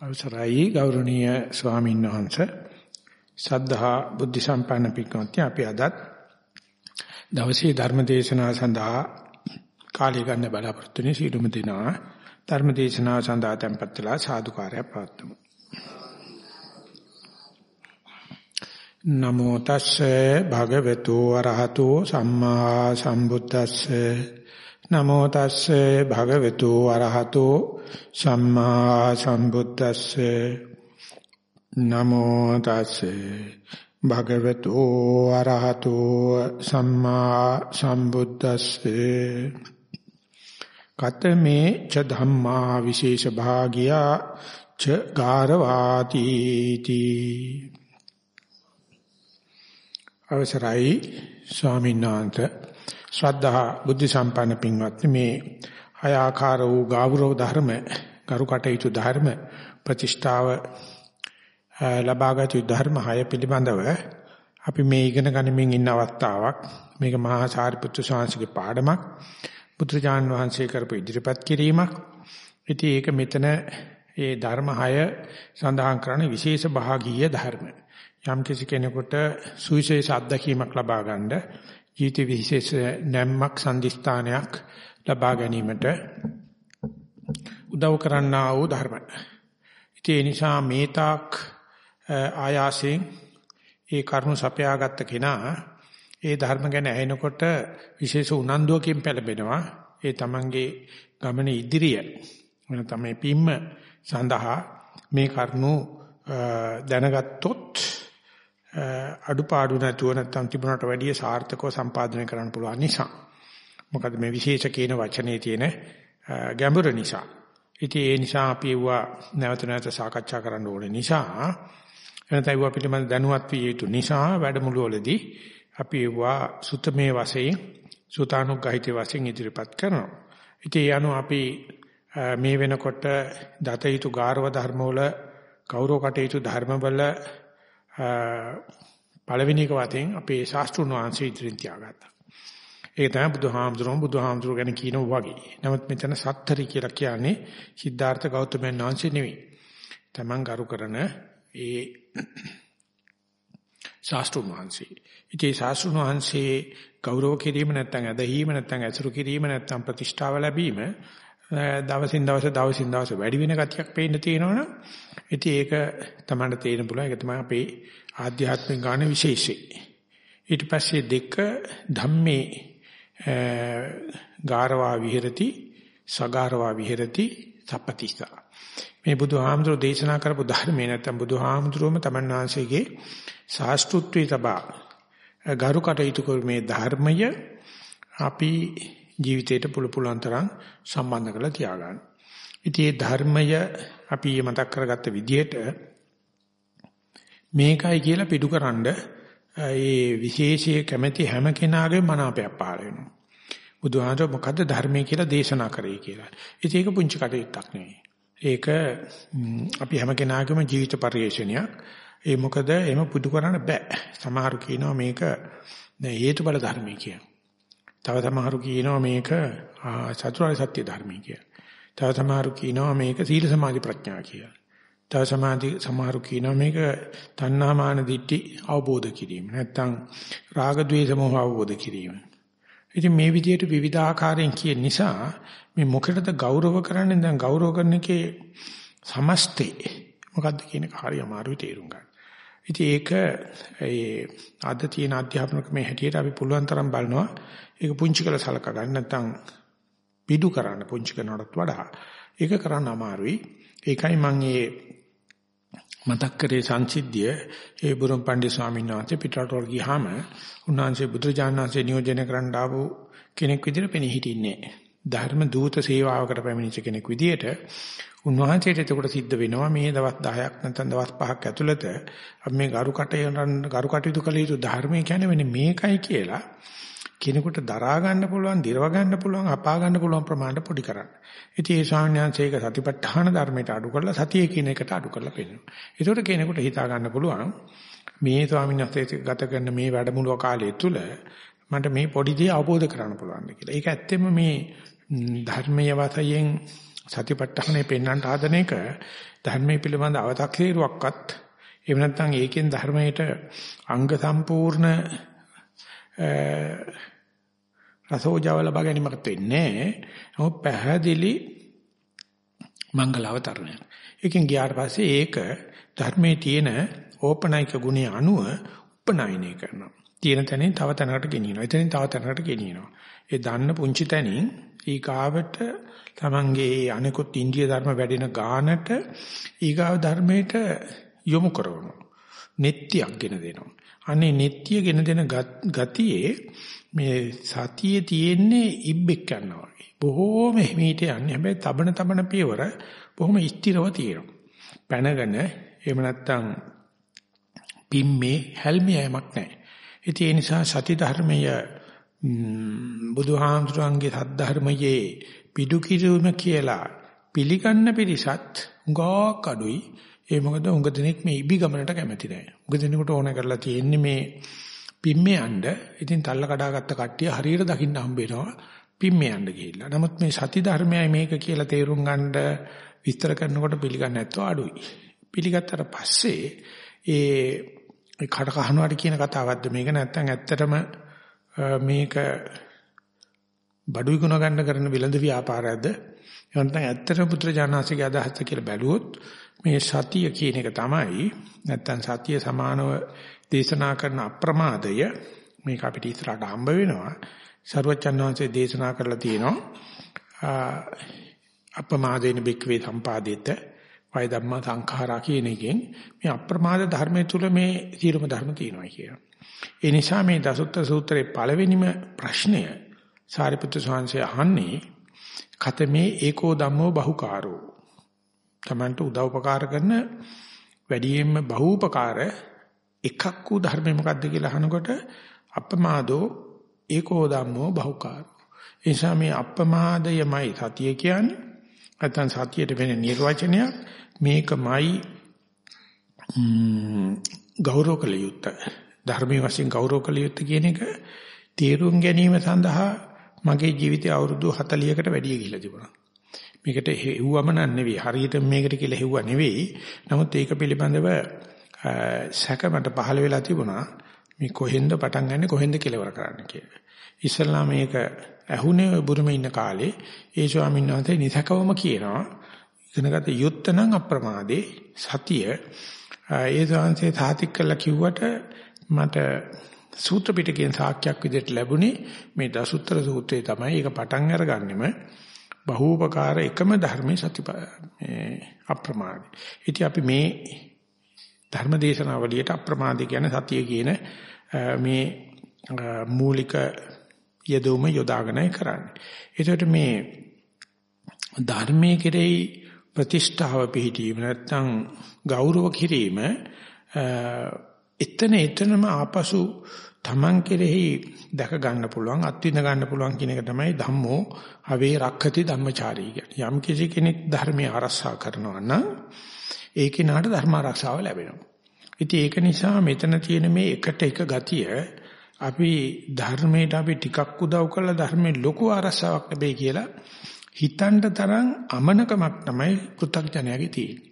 අවසරයි ගෞරවනීය ස්වාමීන් වහන්සේ. සද්ධා බුද්ධ සම්පන්න පිටකෝත්‍ය අපි අදත් දවසේ ධර්ම දේශනාව සඳහා කාලය ගන්න බලාපොරොත්තු වෙන සීලුම දිනා ධර්ම දේශනාව සඳහා tempත් වෙලා සාදුකාරය පවත්වමු. නමෝ තස්සේ භගවතු වරහතෝ සම්මා සම්බුද්දස්සේ නමෝ තස්සේ භගවතු අරහතෝ සම්මා සම්බුද්දස්සේ. නමෝ තස්සේ භගවතු අරහතෝ සම්මා සම්බුද්දස්සේ. කතමේ ච ධම්මා විශේෂ භාගියා ච ගාරවාති තී. අවසරයි ස්වාමීන් වහන්සේ. ශ්‍රද්ධා බුද්ධ සම්පන්න පින්වත්නි මේ හය ආකාර වූ ගෞරව ධර්ම කරු කටයුතු ධර්ම ප්‍රතිෂ්ඨාව ලබාගත් ධර්ම හය පිළිබඳව අපි මේ ඉගෙන ගනිමින් ඉන්න අවස්ථාවක් මේක මහා සාරිපුත්‍ර ස්වාමීන්ගේ පාඩමක් පුත්‍රජාන් වහන්සේ කරපු ඉදිරිපත් කිරීමක්. ඉතින් ඒක මෙතන ඒ ධර්ම හය සඳහන් කරන විශේෂ භාගීය ධර්ම. යම් කිසි කෙනෙකුට සුවිශේෂ අත්දැකීමක් ලබා ගන්න ජීවිත විශේෂ නැම්මක් සම්දිස්ථානයක් ලබා ගැනීමට උදව් කරන්නා වූ ධර්ම. ඒ නිසා මේ තාක් ආයාසයෙන් ඒ කරුණ සපයාගත්ත කෙනා ඒ ධර්ම ගැන ඇහෙනකොට විශේෂ උනන්දුවකින් පෙළඹෙනවා. ඒ තමන්ගේ ගමන ඉදිරිය වෙන තමයි පිම්ම සඳහා මේ කරුණු දැනගත්තොත් අඩුපාඩු නැතුව නැත්තම් තිබුණට වැඩිය සාර්ථකව සම්පාදනය කරන්න පුළුවන් නිසා. මොකද මේ විශේෂ කියන වචනේ තියෙන ගැඹුර නිසා. ඉතින් ඒ නිසා අපි ඒවා නැවත නැවත සාකච්ඡා කරන්න ඕනේ නිසා එනතයි ඒවා පිළිබඳ දැනුවත් විය යුතු නිසා වැඩමුළු වලදී අපි ඒවා සුතමේ වශයෙන් සුතානුග්‍රහිත වශයෙන් ඉදිරිපත් කරනවා. ඉතින් ඒ අනුව අපි මේ වෙනකොට දත යුතු ගාර්ව ධර්මවල කෞරව කටයුතු ධර්මවල පළවෙනි එක වතෙන් අපේ ශාස්ත්‍රුණ වංශය ඉදිරින් තියාගත්තා. ඒක තමයි බුදුහාමුදුරුවෝ බුදුහාමුදුරුවෝ ගැන කියනවා වගේ. නමුත් මෙතන සත්තරි කියලා කියන්නේ සිද්ධාර්ථ ගෞතමයන් වහන්සේ නෙවෙයි. Taman කරු කරන ඒ ශාස්ත්‍රුණ වංශේ. ඉතින් ශාස්ත්‍රුණ වංශේ ගෞරව කිරීම නැත්නම් ඇදහිීම නැත්නම් ඇසුරු කිරීම නැත්නම් ප්‍රතිෂ්ඨාව ලැබීම දවසින් දවස දවසින් දවස වැඩි වෙන ගතියක් පේන්න තියෙනවනේ. ඉතින් ඒක තමයි තේරෙන්න පුළුවන්. ඒක තමයි අපේ ආධ්‍යාත්මික ගාන විශේෂය. ඊට පස්සේ දෙක ධම්මේ ගාරවා විහෙරති සගාරවා විහෙරති සපතිස්සා. මේ බුදුහාමුදුරෝ දේශනා කරපු ධර්මේ නැත්නම් බුදුහාමුදුරුවම තමන් වහන්සේගේ ශාස්ත්‍රුත්වයේ තබා ගරු කටයුතු කරු මේ ධර්මය අපි ජීවිතයට පුළු පුළුවන් තරම් සම්බන්ධ කරලා තියාගන්න. ඉතින් මේ ධර්මය අපි මතක් කරගත්ත විදිහට මේකයි කියලා පිටුකරනද ඒ විශේෂයේ කැමැති හැම කෙනාගේම මනාපයක් පහළ වෙනවා. බුදුහාමර මොකද්ද ධර්මයේ කියලා දේශනා කරේ කියලා. ඉතින් ඒක පුංචි කටයුත්තක් නෙවෙයි. ඒක අපි හැම කෙනාගේම ජීවිත පරිශ්‍රණයක්. ඒ මොකද එහෙම පුදු කරන්න බෑ. සමහරු කියනවා මේක හේතුඵල ධර්මයේ කියලා. තව සමහරු කියනවා මේක චතුරාර්ය සත්‍ය ධර්මයේ කියලා. තව සමහරු කියනවා මේක සීල සමාධි ප්‍රඥා කියලා. තව සමාධි සමහරු කියනවා මේක තණ්හා මාන දිට්ටි අවබෝධ කිරීම. නැත්තම් රාග ద్వේෂ මොහ අවබෝධ කිරීම. ඉතින් මේ විදිහට විවිධාකාරයෙන් කියන නිසා මේ මොකටද ගෞරව කරන්නේ? දැන් ගෞරව කරන එකේ සමස්තේ මොකද්ද කියන එක හරි අමාරුයි තේරුම් ගන්න. ඉතින් ඒක ඒ අද තියෙන අධ්‍යාපන ක්‍රමයේ හැටියට අපි පුළුවන් තරම් බලනවා ඒක පුංචි කරලා සලකා ගන්න. නැත්නම් පිටු කරන්න පුංචි කරනවටත් වඩා ඒක කරන්න අමාරුයි. ඒකයි මම මේ මතක් කරේ සංසිද්ධිය. ඒ බුරුම් පණ්ඩිත ස්වාමීන් වහන්සේ පිටරටවල ගියාම උන්වහන්සේ බුදුරජාණන්සේ නියෝජනය කරන්න ආපු කෙනෙක් විදිහට පෙනී හිටින්නේ ධර්ම දූත සේවාවකට පැමිණිච්ච කෙනෙක් විදිහට උන්වහන්සේට එතකොට සිද්ධ වෙනවා මේ දවස් 10ක් නැත්නම් දවස් 5ක් ඇතුළත අපි මේ ගරු කටයුතු ගරු කටයුතු කළ යුතු ධර්මය කියන්නේ මෙන්න මේකයි කියලා. කෙනෙකුට දරා ගන්න පුළුවන්, දිරව ගන්න පුළුවන්, අපා ගන්න පුළුවන් ප්‍රමාණයට පොඩි කරන්න. ඉතින් ඒ ස්වාමීන් වහන්සේ ඒක සතිපට්ඨාන ධර්මයට අඩු කරලා සතිය කියන එකට අඩු කරලා පෙන්නනවා. ඒකට කෙනෙකුට හිතා ගන්න පුළුවන් මේ ස්වාමීන් වහන්සේ ගත කරන මේ වැඩමුළුව කාලය තුල මට මේ පොඩි දේ අවබෝධ කරගන්න පුළුවන් කියලා. ඒක ඇත්තෙම මේ ධර්මීය වශයෙන් සතිපට්ඨානේ පෙන්වන්නට හදන එක ධර්මයේ පිළිබඳ අව탁සීරුවක්වත් එහෙම නැත්නම් ඒකෙන් ධර්මයට අංග සම්පූර්ණ රසෝජාව ලබා ගැනීමකට වෙන්නේ නැහැ. පැහැදිලි මංගල අවතරණය. ඒකෙන් ගියාට පස්සේ ඒක ධර්මයේ තියෙන ඕපනයික ගුණය අනුව උපනයනය කරනවා. තියෙන තැනින් තව තැනකට ගෙනියනවා. එතනින් තව තැනකට ගෙනියනවා. ඒ දන්න පුංචි තැනින් ඊගාවට තමන්ගේ අනිකුත් ඉන්දිය ධර්ම වැඩෙන ගානට ඊගාව ධර්මයට යොමු කරනවා. නෙත්‍යයක් ගෙන දෙනවා. අනේ නෙත්‍ය ගෙන දෙන ගතියේ මේ සතියේ තියෙන්නේ ඉබ්බෙක් යනවා වගේ. බොහෝම හිමීට යන්නේ. හැබැයි තබන තබන පියවර බොහොම ස්ථිරව තියෙනවා. පැනගෙන එහෙම නැත්නම් පිම්මේ හැල්මියමක් නැහැ. ඉතින් ඒ නිසා සති ධර්මය බුදුහාමුදුරන්ගේ සද්ධර්මයේ පිටු කිරුම කියලා පිළිගන්න පිරිසත් උගාක් අඩුයි. ඒ මොකද උඟ දෙනෙක් මේ ඉබි ගමනට කැමති නැහැ. උඟ දෙනෙකුට ඕන කරලා තියෙන්නේ මේ පිම්මේ යන්න. ඉතින් තල්ල කඩාගත්ත කට්ටිය හරියට දකින්න හම්බ වෙනවා. පිම්මේ යන්න ගිහිල්ලා. නමුත් මේ සති ධර්මයයි මේක කියලා තේරුම් ගන්න විස්තර කරනකොට පිළිගන්නේ නැත්නම් අඩුයි. පිළිගත්තට පස්සේ ඒ කඩ කහනවාට කියන කතාවක්ද මේක නැත්නම් ඇත්තටම මේක බඩු විකුණ ගන්න කරන විලඳ ව්‍යාපාරයක්ද එහෙනම් ඇත්තටම පුත්‍රජානනාසිකේ අදහස කියලා බැලුවොත් මේ සතිය කියන එක තමයි නැත්නම් සතිය සමානව දේශනා කරන අප්‍රමාදය මේක අපිට ඉස්සරහට හම්බ වෙනවා සර්වචන් වහන්සේ දේශනා කරලා තියෙනවා අප්‍රමාදේන බික්වේ සම්පාදිත වය ධම්මා සංඛාරා කියන එකෙන් මේ අප්‍රමාද ධර්මයේ තුල මේ සීලම ධර්ම තියෙනවා කියනවා ඒ නිසා මේ දසුත්ත සූත්‍රයේ පළවෙනිම ප්‍රශ්නය සාරිපුත්‍ර ස්වාමීන් අහන්නේ කතමේ ඒකෝ ධම්මෝ බහුකාරෝ. Tamanට උදව්පකාර කරන වැඩියෙන්ම බහූපකාර එකක් වූ ධර්මය මොකක්ද කියලා අහනකොට අපමාදෝ ඒකෝ ධම්මෝ බහුකාරෝ. ඒ නිසා මේ අපමාදයමයි සතිය කියන්නේ. නැත්නම් සතියට වෙන නිර්වචනයක් මේකමයි ගෞරව කළ යුත්තේ ධර්මයේ වශයෙන් ගෞරව කළ යුත්තේ කියන එක තේරුම් ගැනීම සඳහා මගේ ජීවිතය අවුරුදු 40කට වැඩි ගිහිලා තිබුණා. මේකට හෙව්වම නෙවෙයි හරියට මේකට කියලා හෙව්වා නෙවෙයි. නමුත් ඒක පිළිබඳව සැක මට පහළ වෙලා තිබුණා. මේ කොහෙන්ද පටන් ගන්නෙ කොහෙන්ද කෙලවර කරන්න කියලා. ඉස්සල්ලා මේක ඇහුනේ බුරුමේ ඉන්න කාලේ ඒ ස්වාමීන් වහන්සේ නිසකවම කියනවා ඉගෙනගත යුත්තනම් අප්‍රමාදේ සතිය ඒ ස්වාමීන් සාතික් කළා කිව්වට මට සූත්‍ර පිටකයෙන් සාක්ෂයක් විදිහට ලැබුණේ මේ දසුත්තර සූත්‍රයේ තමයි ඒක පටන් අරගන්නෙම බහූපකාර එකම ධර්මයේ සති මේ අප්‍රමාද. ඉතින් අපි මේ ධර්ම දේශනාවලියට අප්‍රමාද කියන සතිය කියන මේ මූලික යදොම යොදාගෙනයි කරන්නේ. ඒකට මේ ධර්මයේ කෙරෙහි ප්‍රතිෂ්ඨාව පිහිටීම නැත්නම් ගෞරව කිරීම එතන එතනම ආපසු Taman කෙරෙහි දැක ගන්න පුළුවන් අත්විඳ ගන්න පුළුවන් කියන එක තමයි ධම්මෝ අවේ රක්ඛති ධම්මචාරී කියන්නේ. යම් කිසි කෙනෙක් ධර්මයේ ආරක්ෂා කරනවා නම් ඒ කෙනාට ධර්ම ආරක්ෂාව ලැබෙනවා. ඉතින් ඒක නිසා මෙතන තියෙන මේ එකට එක ගතිය අපි ධර්මයට අපි ටිකක් උදව් කළා ධර්මයේ ලොකු ආරක්ෂාවක් ලැබෙයි කියලා හිතන්න තරම් අමනකමක් තමයි පෘථග්ජනයාගේ තියෙන්නේ.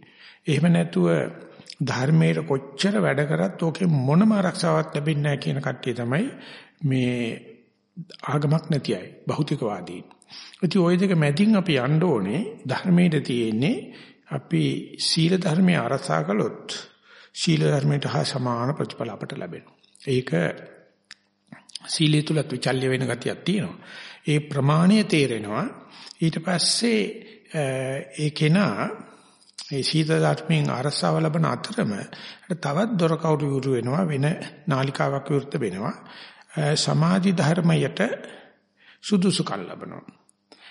එහෙම නැතුව ධර්මයේ කොච්චර වැඩ කරත් ඕකේ මොනම ආරක්ෂාවක් ලැබෙන්නේ නැහැ කියන කට්ටිය තමයි මේ ආගමක් නැති අය භෞතිකවාදී. ඉතින් ওই දෙක මැදින් අපි යන්න ඕනේ ධර්මයේ තියෙන්නේ අපි සීල ධර්මයේ ආරක්ෂා කළොත් සීල ධර්මයට හා සමාන ප්‍රතිඵල අපට ලැබෙනවා. ඒක සීලය තුලත් විචල්්‍ය වෙන ගතියක් තියෙනවා. ඒ ප්‍රමාණය තේරෙනවා. ඊට පස්සේ ඒ කෙනා මේ සීත ධර්මයෙන් අරසාව ලබන අතරම තවත් දොර කවුරු විවෘ වෙනවා වෙන නාලිකාවක් විවෘත වෙනවා. සමාධි ධර්මයට සුදුසුකම් ලබනවා.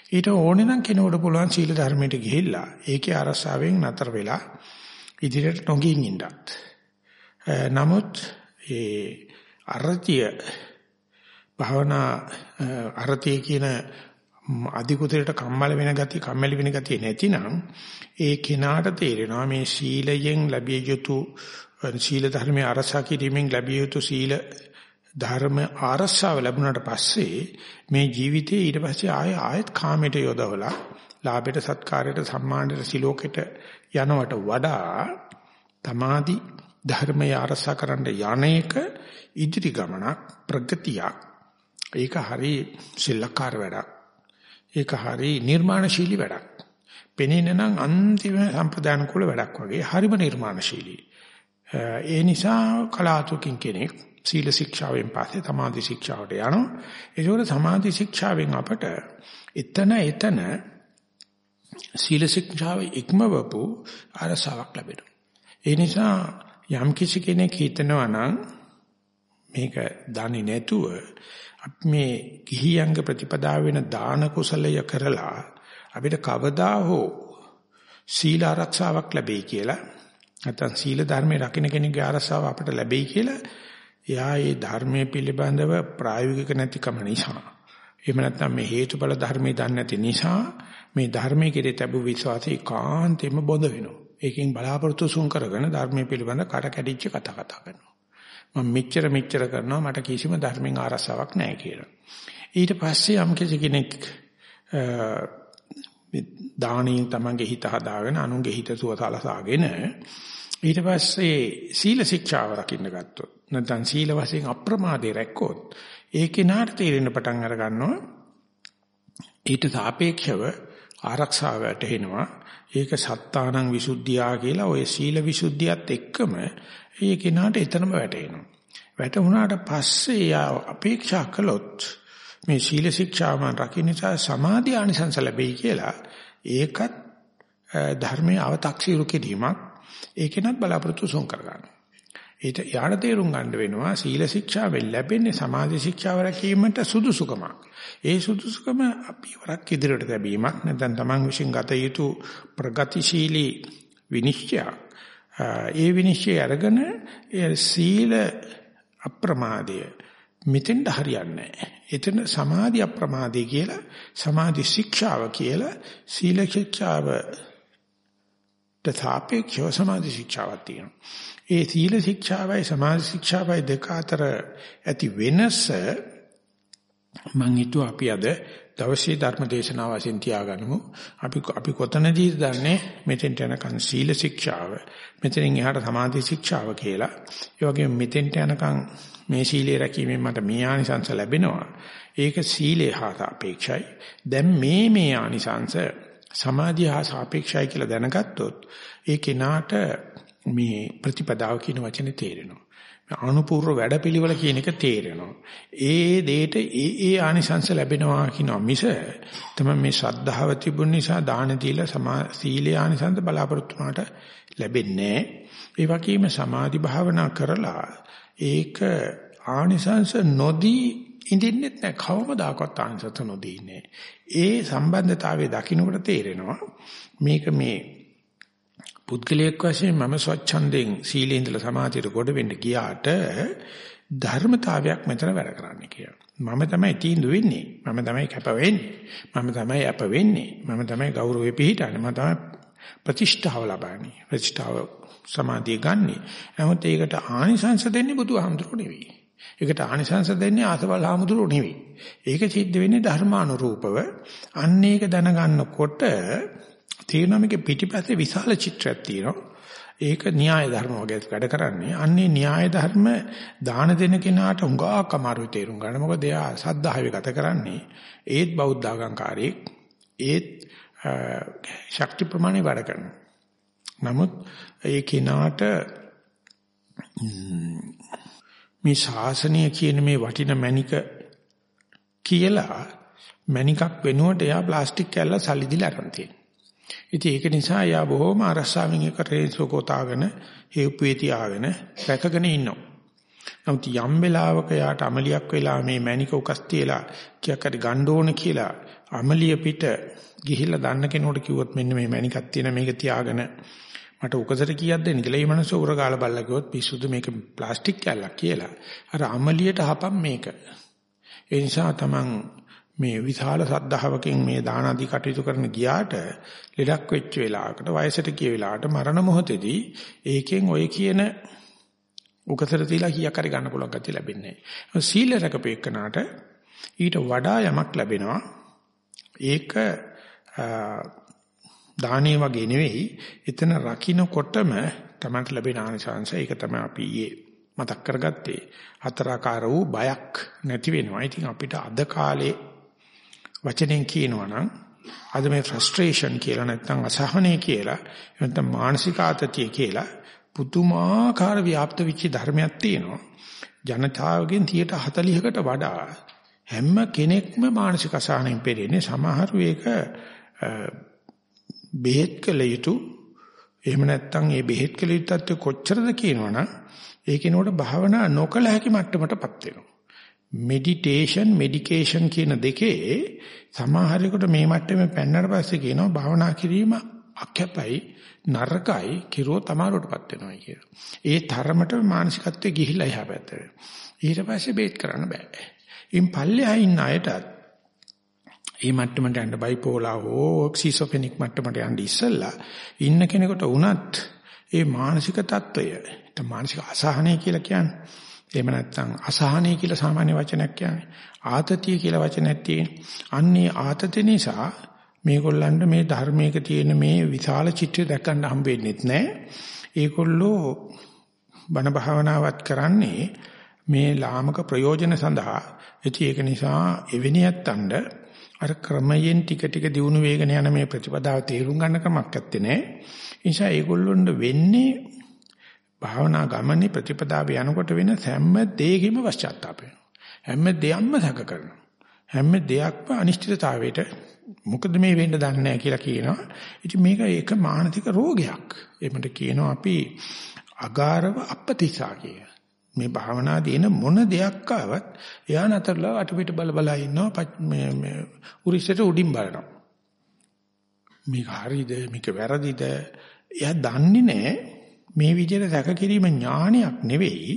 ඊට ඕනේ නම් කෙනෙකුට පුළුවන් සීල ධර්මයට ගිහිල්ලා ඒකේ අරසාවෙන් නතර වෙලා ඉදිරියට නොගින් ඉන්නත්. නමුත් ඒ අරතිය භාවනා අරතිය කියන අධිකුතරයට කම්මල වෙන ගතිය කම්මැලි වෙන ගතිය නැතිනම් ඒ කෙනාට තේරෙනවා මේ සීලයෙන් ලැබිය යුතු සීල ධර්මයේ ආරක්ෂා කිරීමෙන් ලැබිය යුතු සීල ධර්ම ආරක්ෂාව ලැබුණාට පස්සේ මේ ජීවිතේ ඊට පස්සේ ආය ආයත් කාමයට යොදවලා ලාභයට සත්කාරයට සම්මානයට සිලෝකෙට යනවට වඩා තමාදි ධර්මය අරසා කරන්න යන්නේක ඉදිරි ගමනක් ප්‍රගතියක්. ඒක හරි සිල්ලකාර වැඩක්. ඒක හරි නිර්මාණශීලී වැඩක්. පෙනෙන නම් අන්තිම සම්ප්‍රදාන කුල වැඩක් වගේ හරිම නිර්මාණශීලී. ඒ නිසා කලාතුරකින් කෙනෙක් සීල ශික්ෂාවෙන් පස්සේ සමාධි ශික්ෂාවට යනවා. ඒකෝර සමාධි ශික්ෂාවෙන් අපට එතන එතන සීල ශික්ෂාව ඉක්මවපු අරසාවක් ලැබෙනවා. ඒ නිසා යම් කිසි කෙනෙක් හිතනවා නම් මේක දන්නේ නැතුව මේ ගිහියංග ප්‍රතිපදාව වෙන දාන කුසලය කරලා අපිට කවදා හෝ සීල ආරක්ෂාවක් ලැබෙයි කියලා නැත්නම් සීල ධර්මයේ රකින්න කෙනෙකුගේ ආරක්ෂාව අපිට ලැබෙයි කියලා එයා ඒ ධර්මයේ පිළිබඳව ප්‍රායෝගික නැතිකම නිසා එහෙම නැත්නම් මේ හේතුඵල ධර්මයේ දන්නේ නැති නිසා මේ ධර්මයේ කෙරේ තිබු විශ්වාසය කාන්තෙම බොඳ වෙනවා. ඒකෙන් බලාපොරොත්තු සුන් කරගෙන ධර්මයේ පිළිබඳ කට කැඩිච්ච කතා කතා කරනවා. මම මෙච්චර මෙච්චර කරනවා මට කිසිම ධර්මෙන් ආරසාවක් නැහැ කියලා. ඊට පස්සේ යම් කෙනෙක් දාණයෙන් තමන්ගේ හිත හදාගෙන අනුන්ගේ හිත සුවසලසාගෙන ඊට පස්සේ සීල ශික්ෂාව රකින්න ගත්තොත් නැත්නම් සීල වශයෙන් අප්‍රමාදේ රැක්කොත් ඒ කෙනාට තේරෙන්න පටන් අර ගන්නවා ඊට සාපේක්ෂව ආරක්ෂාවට එනවා ඒක සත්තානං විසුද්ධියා කියලා ඔය සීල විසුද්ධියත් එක්කම ඒ කෙනාට එතනම වැටෙනවා. වැටුණාට පස්සේ යා අපේක්ෂා කළොත් මේ සීල ශික්ෂාව මන් රකින්න නිසා සමාධි ආනිසංස ලැබෙයි කියලා ඒකත් ධර්මයේ අව탁සීරු කිරීමක් ඒකෙනත් බලාපොරොත්තු සොන් කරගන්නවා. ඊට යාට තේරුම් ගන්න වෙනවා සීල ශික්ෂාවෙන් ලැබෙන්නේ සමාධි ශික්ෂාව රැකීමට සුදුසුකමක්. ඒ සුදුසුකම අපි වරක් ඉදිරියට ලැබීමක් නැත්නම් Taman විසින් ගත යුතු ප්‍රගතිශීලී විනිශ්චය. ඒ විනිශ්චය අරගෙන සීල අප්‍රමාදය මෙතෙන්ට හරියන්නේ නැහැ. එතන සමාධි අප්‍රමාදය කියලා සමාධි ශික්ෂාව කියලා සීල ශික්ෂාව තථාපේක්ෂව සමාධි ශික්ෂාවක් තියෙනවා. ඒ සීල ශික්ෂාවයි සමාධි ශික්ෂාවයි දෙක අතර ඇති වෙනස මම හිතුවා අපි අද දවසේ ධර්ම දේශනාව වශයෙන් තියාගන්නමු. අපි අපි කොතනදීද දන්නේ මෙතෙන්ට යනකන් සීල ශික්ෂාව, මෙතනින් එහාට සමාධි ශික්ෂාව කියලා. ඒ වගේම මෙතෙන්ට යනකන් මේ සීලේ රැකීමෙන් මට මේ ආනිසංස ලැබෙනවා. ඒක සීලේ හා සාපේක්ෂයි. දැන් මේ මේ ආනිසංස සමාධිය හා සාපේක්ෂයි කියලා දැනගත්තොත් ඒ කෙනාට මේ ප්‍රතිපදාව කියන වචනේ තේරෙනවා. අනුපූර්ව වැඩපිළිවෙල කියන එක තේරෙනවා. ඒ දෙයට ඒ ඒ ආනිසංස ලැබෙනවා කියනවා මිස තමයි මේ ශ්‍රද්ධාව තිබුණ නිසා දාන දීලා සමා සීලේ ආනිසංස බලාපොරොත්තු වුණාට ලැබෙන්නේ ඒ වගේම සමාධි භාවනා කරලා ඒක ආනිසංස නොදී ඉඳින්නෙත් නැහැ කවමදාකවත් ආනිසංස නොදී ඉන්නේ. ඒ සම්බන්ධතාවයේ දකින්නකොට තේරෙනවා මේක මේ පුද්ගලයෙක් වශයෙන් මම ස්වච්ඡන්දයෙන් සීලේන්දල සමාධියට ගොඩ වෙන්න ගියාට ධර්මතාවයක් මෙතන වැඩ කරන්නේ කියලා. මම තමයි තීන්දුව වෙන්නේ. මම තමයි කැප වෙන්නේ. මම තමයි අප වෙන්නේ. මම තමයි ගෞරවෙ පිහිටන්නේ. මම තමයි ප්‍රතිෂ්ඨාව ලබන්නේ. ප්‍රතිෂ්ඨාව සමාධිය ගන්නෙ. නමුත් ඒකට ආනිසංස දෙන්නේ බුදුහාමුදුරුවෝ නෙවෙයි. ඒකට ආනිසංස දෙන්නේ ආසවල් හාමුදුරුවෝ නෙවෙයි. ඒක සිද්ධ වෙන්නේ ධර්මානුරූපව. අන්න ඒක දැනගන්නකොට තේරෙනවා මේකේ පිටිපස්සේ විශාල චිත්‍රයක් තියෙනවා. ඒක න්‍යාය ධර්ම වගේ වැඩ කරන්නේ. අන්නේ න්‍යාය ධර්ම දාන දෙන කෙනාට හුඟක් අමාරුයි තේරුම් ගන්න. මොකද එයා සද්ධාවේ ගත කරන්නේ. ඒත් බෞද්ධ ආගම්කාරයෙක්. ඒත් ශක්ති ප්‍රමාණය වැඩ කරනවා. නමුත් ඒ කෙනාට මේ ශාසනය කියන මේ වටින මණික කියලා මණිකක් වෙනුවට එයා ප්ලාස්ටික් කැල්ල සල්ලි දීලා අරන් තියෙනවා. ඉතින් ඒක නිසා යා බොහොම අරස්සාවෙන් එක රේසෝකෝතාගෙන හේප්පුවේ තියාගෙන රැකගෙන ඉන්නවා. නමුත් යම් වෙලාවක යාට අමලියක් වෙලා මේ මැනික උකස් තියලා කියක් හරි ගන්න ඕන කියලා අමලිය පිට ගිහිල්ලා දන්න කෙනෙකුට කිව්වොත් මෙන්න මේ මැනිකක් තියෙන මේක තියාගෙන මට උකසට කීයක් දෙන්න කියලා ඒ මනස උරගාලා බල්ලා කිව්වොත් පිස්සුද මේක ප්ලාස්ටික් කැල්ලක් කියලා. අර අමලියට හපම් මේක. ඒ නිසා තමන් මේ විශාල සද්ධාවකින් මේ දාන ආදී කටයුතු කරන ගියාට ලෙඩක් වෙච්ච වෙලාවකට වයසට ගිය වෙලාවට මරණ මොහොතේදී ඒකෙන් ඔය කියන උකසර තියලා කීයක් හරි ගන්න පුළුවන් ගැතිය ලැබෙන්නේ නැහැ. සීල රැකපේකනාට ඊට වඩා යමක් ලැබෙනවා. ඒක දානේ වගේ නෙවෙයි. එතන රකින්නකොටම තමයි ලැබෙන ආනිසංශ. ඒක තමයි අපි ඊයේ මතක් කරගත්තේ. හතරාකාර වූ බයක් නැති වෙනවා. ඉතින් අපිට අද කාලේ වචනෙන් කියනවා නම් අද මේ ෆ්‍රස්ට්‍රේෂන් කියලා නැත්නම් අසහනය කියලා නැත්නම් මානසික ආතතිය කියලා පුදුමාකාර ව්‍යාප්ත වෙච්ච ධර්මයක් තියෙනවා. ජනතාවගෙන් 40කට වඩා හැම කෙනෙක්ම මානසික අසහනයෙන් පෙළෙන්නේ සමහරු ඒක බෙහෙත් කළ යුතු එහෙම නැත්නම් ඒ බෙහෙත් කළ යුතු කොච්චරද කියනවනම් ඒ කෙනෙකුට භාවනා නොකළ හැකි මට්ටමටපත් වෙනවා. meditation medication කියන දෙකේ සමහරෙකුට මේ මට්ටමේ පැන්නට පස්සේ කියනවා භාවනා කිරීම අකැපයි නරකයි කිරුවෝ තමාරටපත් වෙනවා කියලා. ඒ තරමට මානසිකත්වයේ ගිහිලා එහා පැත්තට. ඊට පස්සේ බේත් කරන්න බෑ. ඉන් පල්ලෙහා ඉන්න අයටත් මේ මට්ටමට යන්න බයිපෝලා හෝ ඔක්සිසොෆෙනික් මට්ටමට යන්න ඉස්සෙල්ලා ඉන්න කෙනෙකුට වුණත් ඒ මානසික తত্ত্বය, ඒ මානසික අසහනය කියලා කියන්නේ එහෙම නැත්නම් අසහනය කියලා සාමාන්‍ය වචනයක් කියන්නේ ආතතිය කියලා වචනයක් තියෙන. අන්නේ ආතතිය නිසා මේගොල්ලන්ට මේ ධර්මයක තියෙන මේ විශාල චිත්‍රය දැක ගන්න හම්බ වෙන්නේ නැහැ. ඒගොල්ලෝ බණ භාවනාවත් කරන්නේ මේ ලාමක ප්‍රයෝජන සඳහා. ඉතින් ඒක නිසා එවැනි යත්තන්ඩ අර ක්‍රමයෙන් ටික ටික දියුණු වේගන යන මේ ප්‍රතිපදාව තේරුම් ගන්න ක්‍රමයක් නැත්තේ නේ. ඒ නිසා ඒගොල්ලොන්ට වෙන්නේ භාවනා ගමනේ ප්‍රතිපදාව යනකොට වෙන හැම දෙයකින්ම පශ්චාත්තාප වෙනවා. හැම දෙයක්ම සැක කරනවා. හැම දෙයක්ම අනිශ්චිතතාවයට මොකද මේ වෙන්න දන්නේ නැහැ කියලා කියනවා. ඉතින් මේක ඒක මානසික රෝගයක්. එහෙමද කියනවා අපි අගාරව අපතිසා කිය. මේ භාවනා දින මොන දෙයක් ආවත් එයා නතරලා අටපිට බල බල ඉන්නවා මේ මේ උරිස්සට උඩින් බලනවා. මේක හරිද මේක වැරදිද එයා දන්නේ නැහැ මේ විදිහට දැක කිරීම ඥානයක් නෙවෙයි.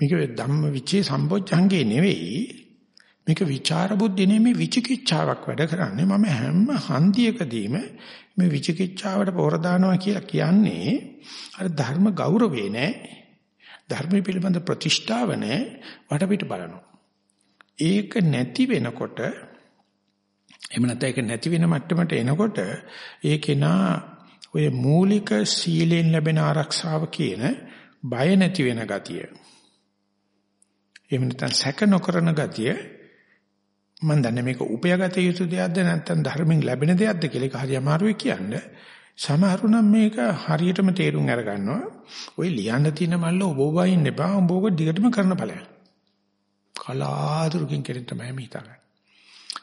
මේක ධම්ම විචේ සම්පෝච්ඡංගේ නෙවෙයි. මේක විචාර බුද්ධි නෙමෙයි විචිකිච්ඡාවක් වැඩ කරන්නේ. මම හැම හන්දියකදීම මේ විචිකිච්ඡාවට පොර දානවා කියලා කියන්නේ අර ධර්ම ගෞරවේ නෑ. ධර්ම පිළිබඳ ප්‍රතිෂ්ඨාව නෑ. වටපිට බලනවා. ඒක නැති වෙනකොට එහෙම නැත්නම් ඒක නැති වෙන මට්ටමට එනකොට ඒකේනා ඔය මූලික සීලෙන් ලැබෙන ආරක්ෂාව කියන බය නැති වෙන ගතිය එහෙම නැත්නම් සැක නොකරන ගතිය මම දන්නේ මේක උපයාගත යුතු දෙයක්ද නැත්නම් ධර්මයෙන් ලැබෙන දෙයක්ද කියලා ඒක හරි අමාරුයි කියන්නේ. සමහරු නම් මේක හරියටම තේරුම් අරගන්නවා. ওই ලියන්න තියෙන මල්ල ඔබ වයින් එපා. උඹ ඕක දිගටම කරන ඵලයක්. කලාතුරකින් කෙනෙක් තමයි මේ හිතන්නේ.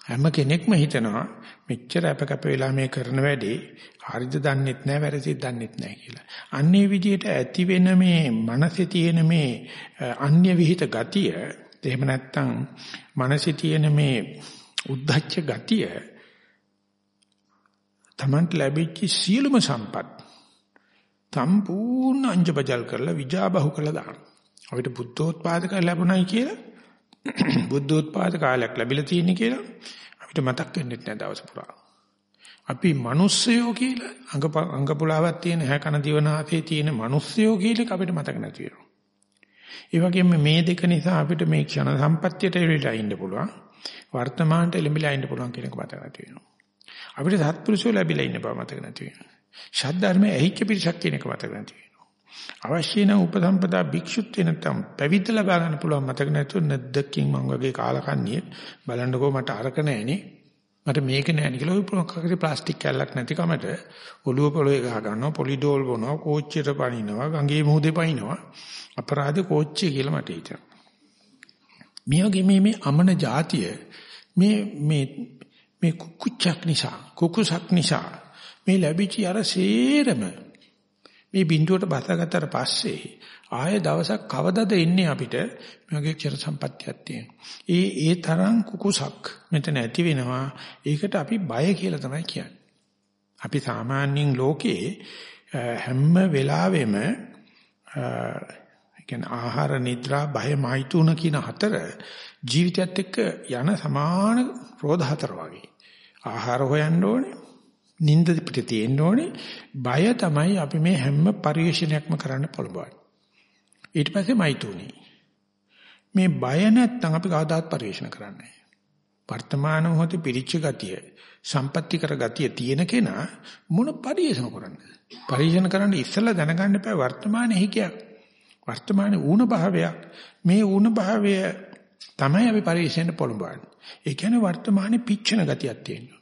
හැම කෙනෙක්ම හිතනවා මෙච්චර අපකප වෙලා මේ කරන වැඩේ හරිද දන්නෙත් නැහැ වැරදිද දන්නෙත් නැහැ කියලා. අන්නේ විදිහට ඇති වෙන මේ මනසේ තියෙන මේ අන්‍ය විහිිත ගතිය එහෙම නැත්නම් මනසේ තියෙන මේ උද්ධච්ච ගතිය Tamanට ලැබිච්ච සියලුම සම්පත් සම්පූර්ණ අංජබජල් කරලා විජාබහු කළා දාන. අපිට බුද්ධෝත්පාදක ලැබුණයි කියලා බුද්ධෝත්පාද කාලයක් ලැබිලා තියෙන කියලා අපිට මතක් වෙන්නේ නැහැ දවස පුරා. අපි මිනිස්සයෝ කියලා අංග අංග පුලාවක් තියෙන හැකන දිවනාතේ තියෙන මිනිස්සයෝ කියලා අපිට මතක නැති වෙනවා. ඒ වගේම මේ දෙක නිසා අපිට මේ ක්ෂණ සම්පත්තියට එළිලා ඉන්න පුළුවන්. වර්තමානට එළඹිලා ඉන්න පුළුවන් කියන එක මතක නැති වෙනවා. අපිට සත්පුරුෂයෝ ලැබිලා ඉන්න බව මතක නැති වෙනවා. ශාද්ධර්මයේ ඇහිච්ච පිරිසක් කියන එක මතක නැති වෙනවා. අවශ්‍ය නම් උපසම්පදා භික්ෂුත්වේ නැත්තම් පැවිද්ද ලබා ගන්න පුළුවන් මතක නැතුව නැද්දකින් මං වගේ කාලකන්ණිය බලන්නකෝ මට අරක නැහෙනේ. මට මේක නෑ නේ කියලා ඔය මොකක්ද ප්ලාස්ටික් කැල්ලක් නැති කමට ඔළුව පොළොවේ ගහ ගන්නවා පොලිඩෝල් බොනවා කෝච්චියට පනිනවා ගඟේ මුහුදේ පනිනවා. අපරාධ කෝච්චිය කියලා මට හිතෙනවා. මේ වගේ මේ මේ අමන જાතිය මේ මේ මේ කුකුච්චක් නිසා කුකුසක් නිසා මේ ලැබිච්ච අර සේරම මේ බිඳුවට බසගත්තට පස්සේ ආය දවසක් කවදද එන්නේ අපිට මේ ක්ෂර සම්පත්තියක් තියෙන. ඒ ඒ තරම් කුකුසක් මෙතන ඇති වෙනවා. ඒකට අපි බය කියලා තමයි කියන්නේ. අපි සාමාන්‍යයෙන් ලෝකේ හැම වෙලාවෙම කියන්නේ ආහාර නිද්‍රා බය මෛතුන කියන හතර ජීවිතයත් එක්ක යන සමාන රෝධ හතර වගේ. ආහාර හොයන්න ඕනේ. නිින්ද පිට තියෙන්න ඕනේ. බය තමයි අපි මේ හැම පරිශ්‍රණයක්ම කරන්න පොළඹවන්නේ. ඊට පස්සේ මෛතුනේ. මේ බය නැත්තම් අපි කවදාත් පරිශන කරන්නේ වර්තමාන මොහොතේ පිරිච්ච ගතිය සම්පත්‍ති කර ගතිය තියෙන කෙනා මොන පරිේෂණ කරන්නද? පරිේෂණ කරන්න ඉස්සෙල්ලා දැනගන්න එපා වර්තමානයේ හිකියක්. වර්තමානයේ ඌණ භාවයක්. මේ ඌණ භාවය තමයි අපි පරිේෂණයට පොළඹවන්නේ. ඒ කියන්නේ වර්තමානයේ පිච්චෙන ගතියක් තියෙනවා.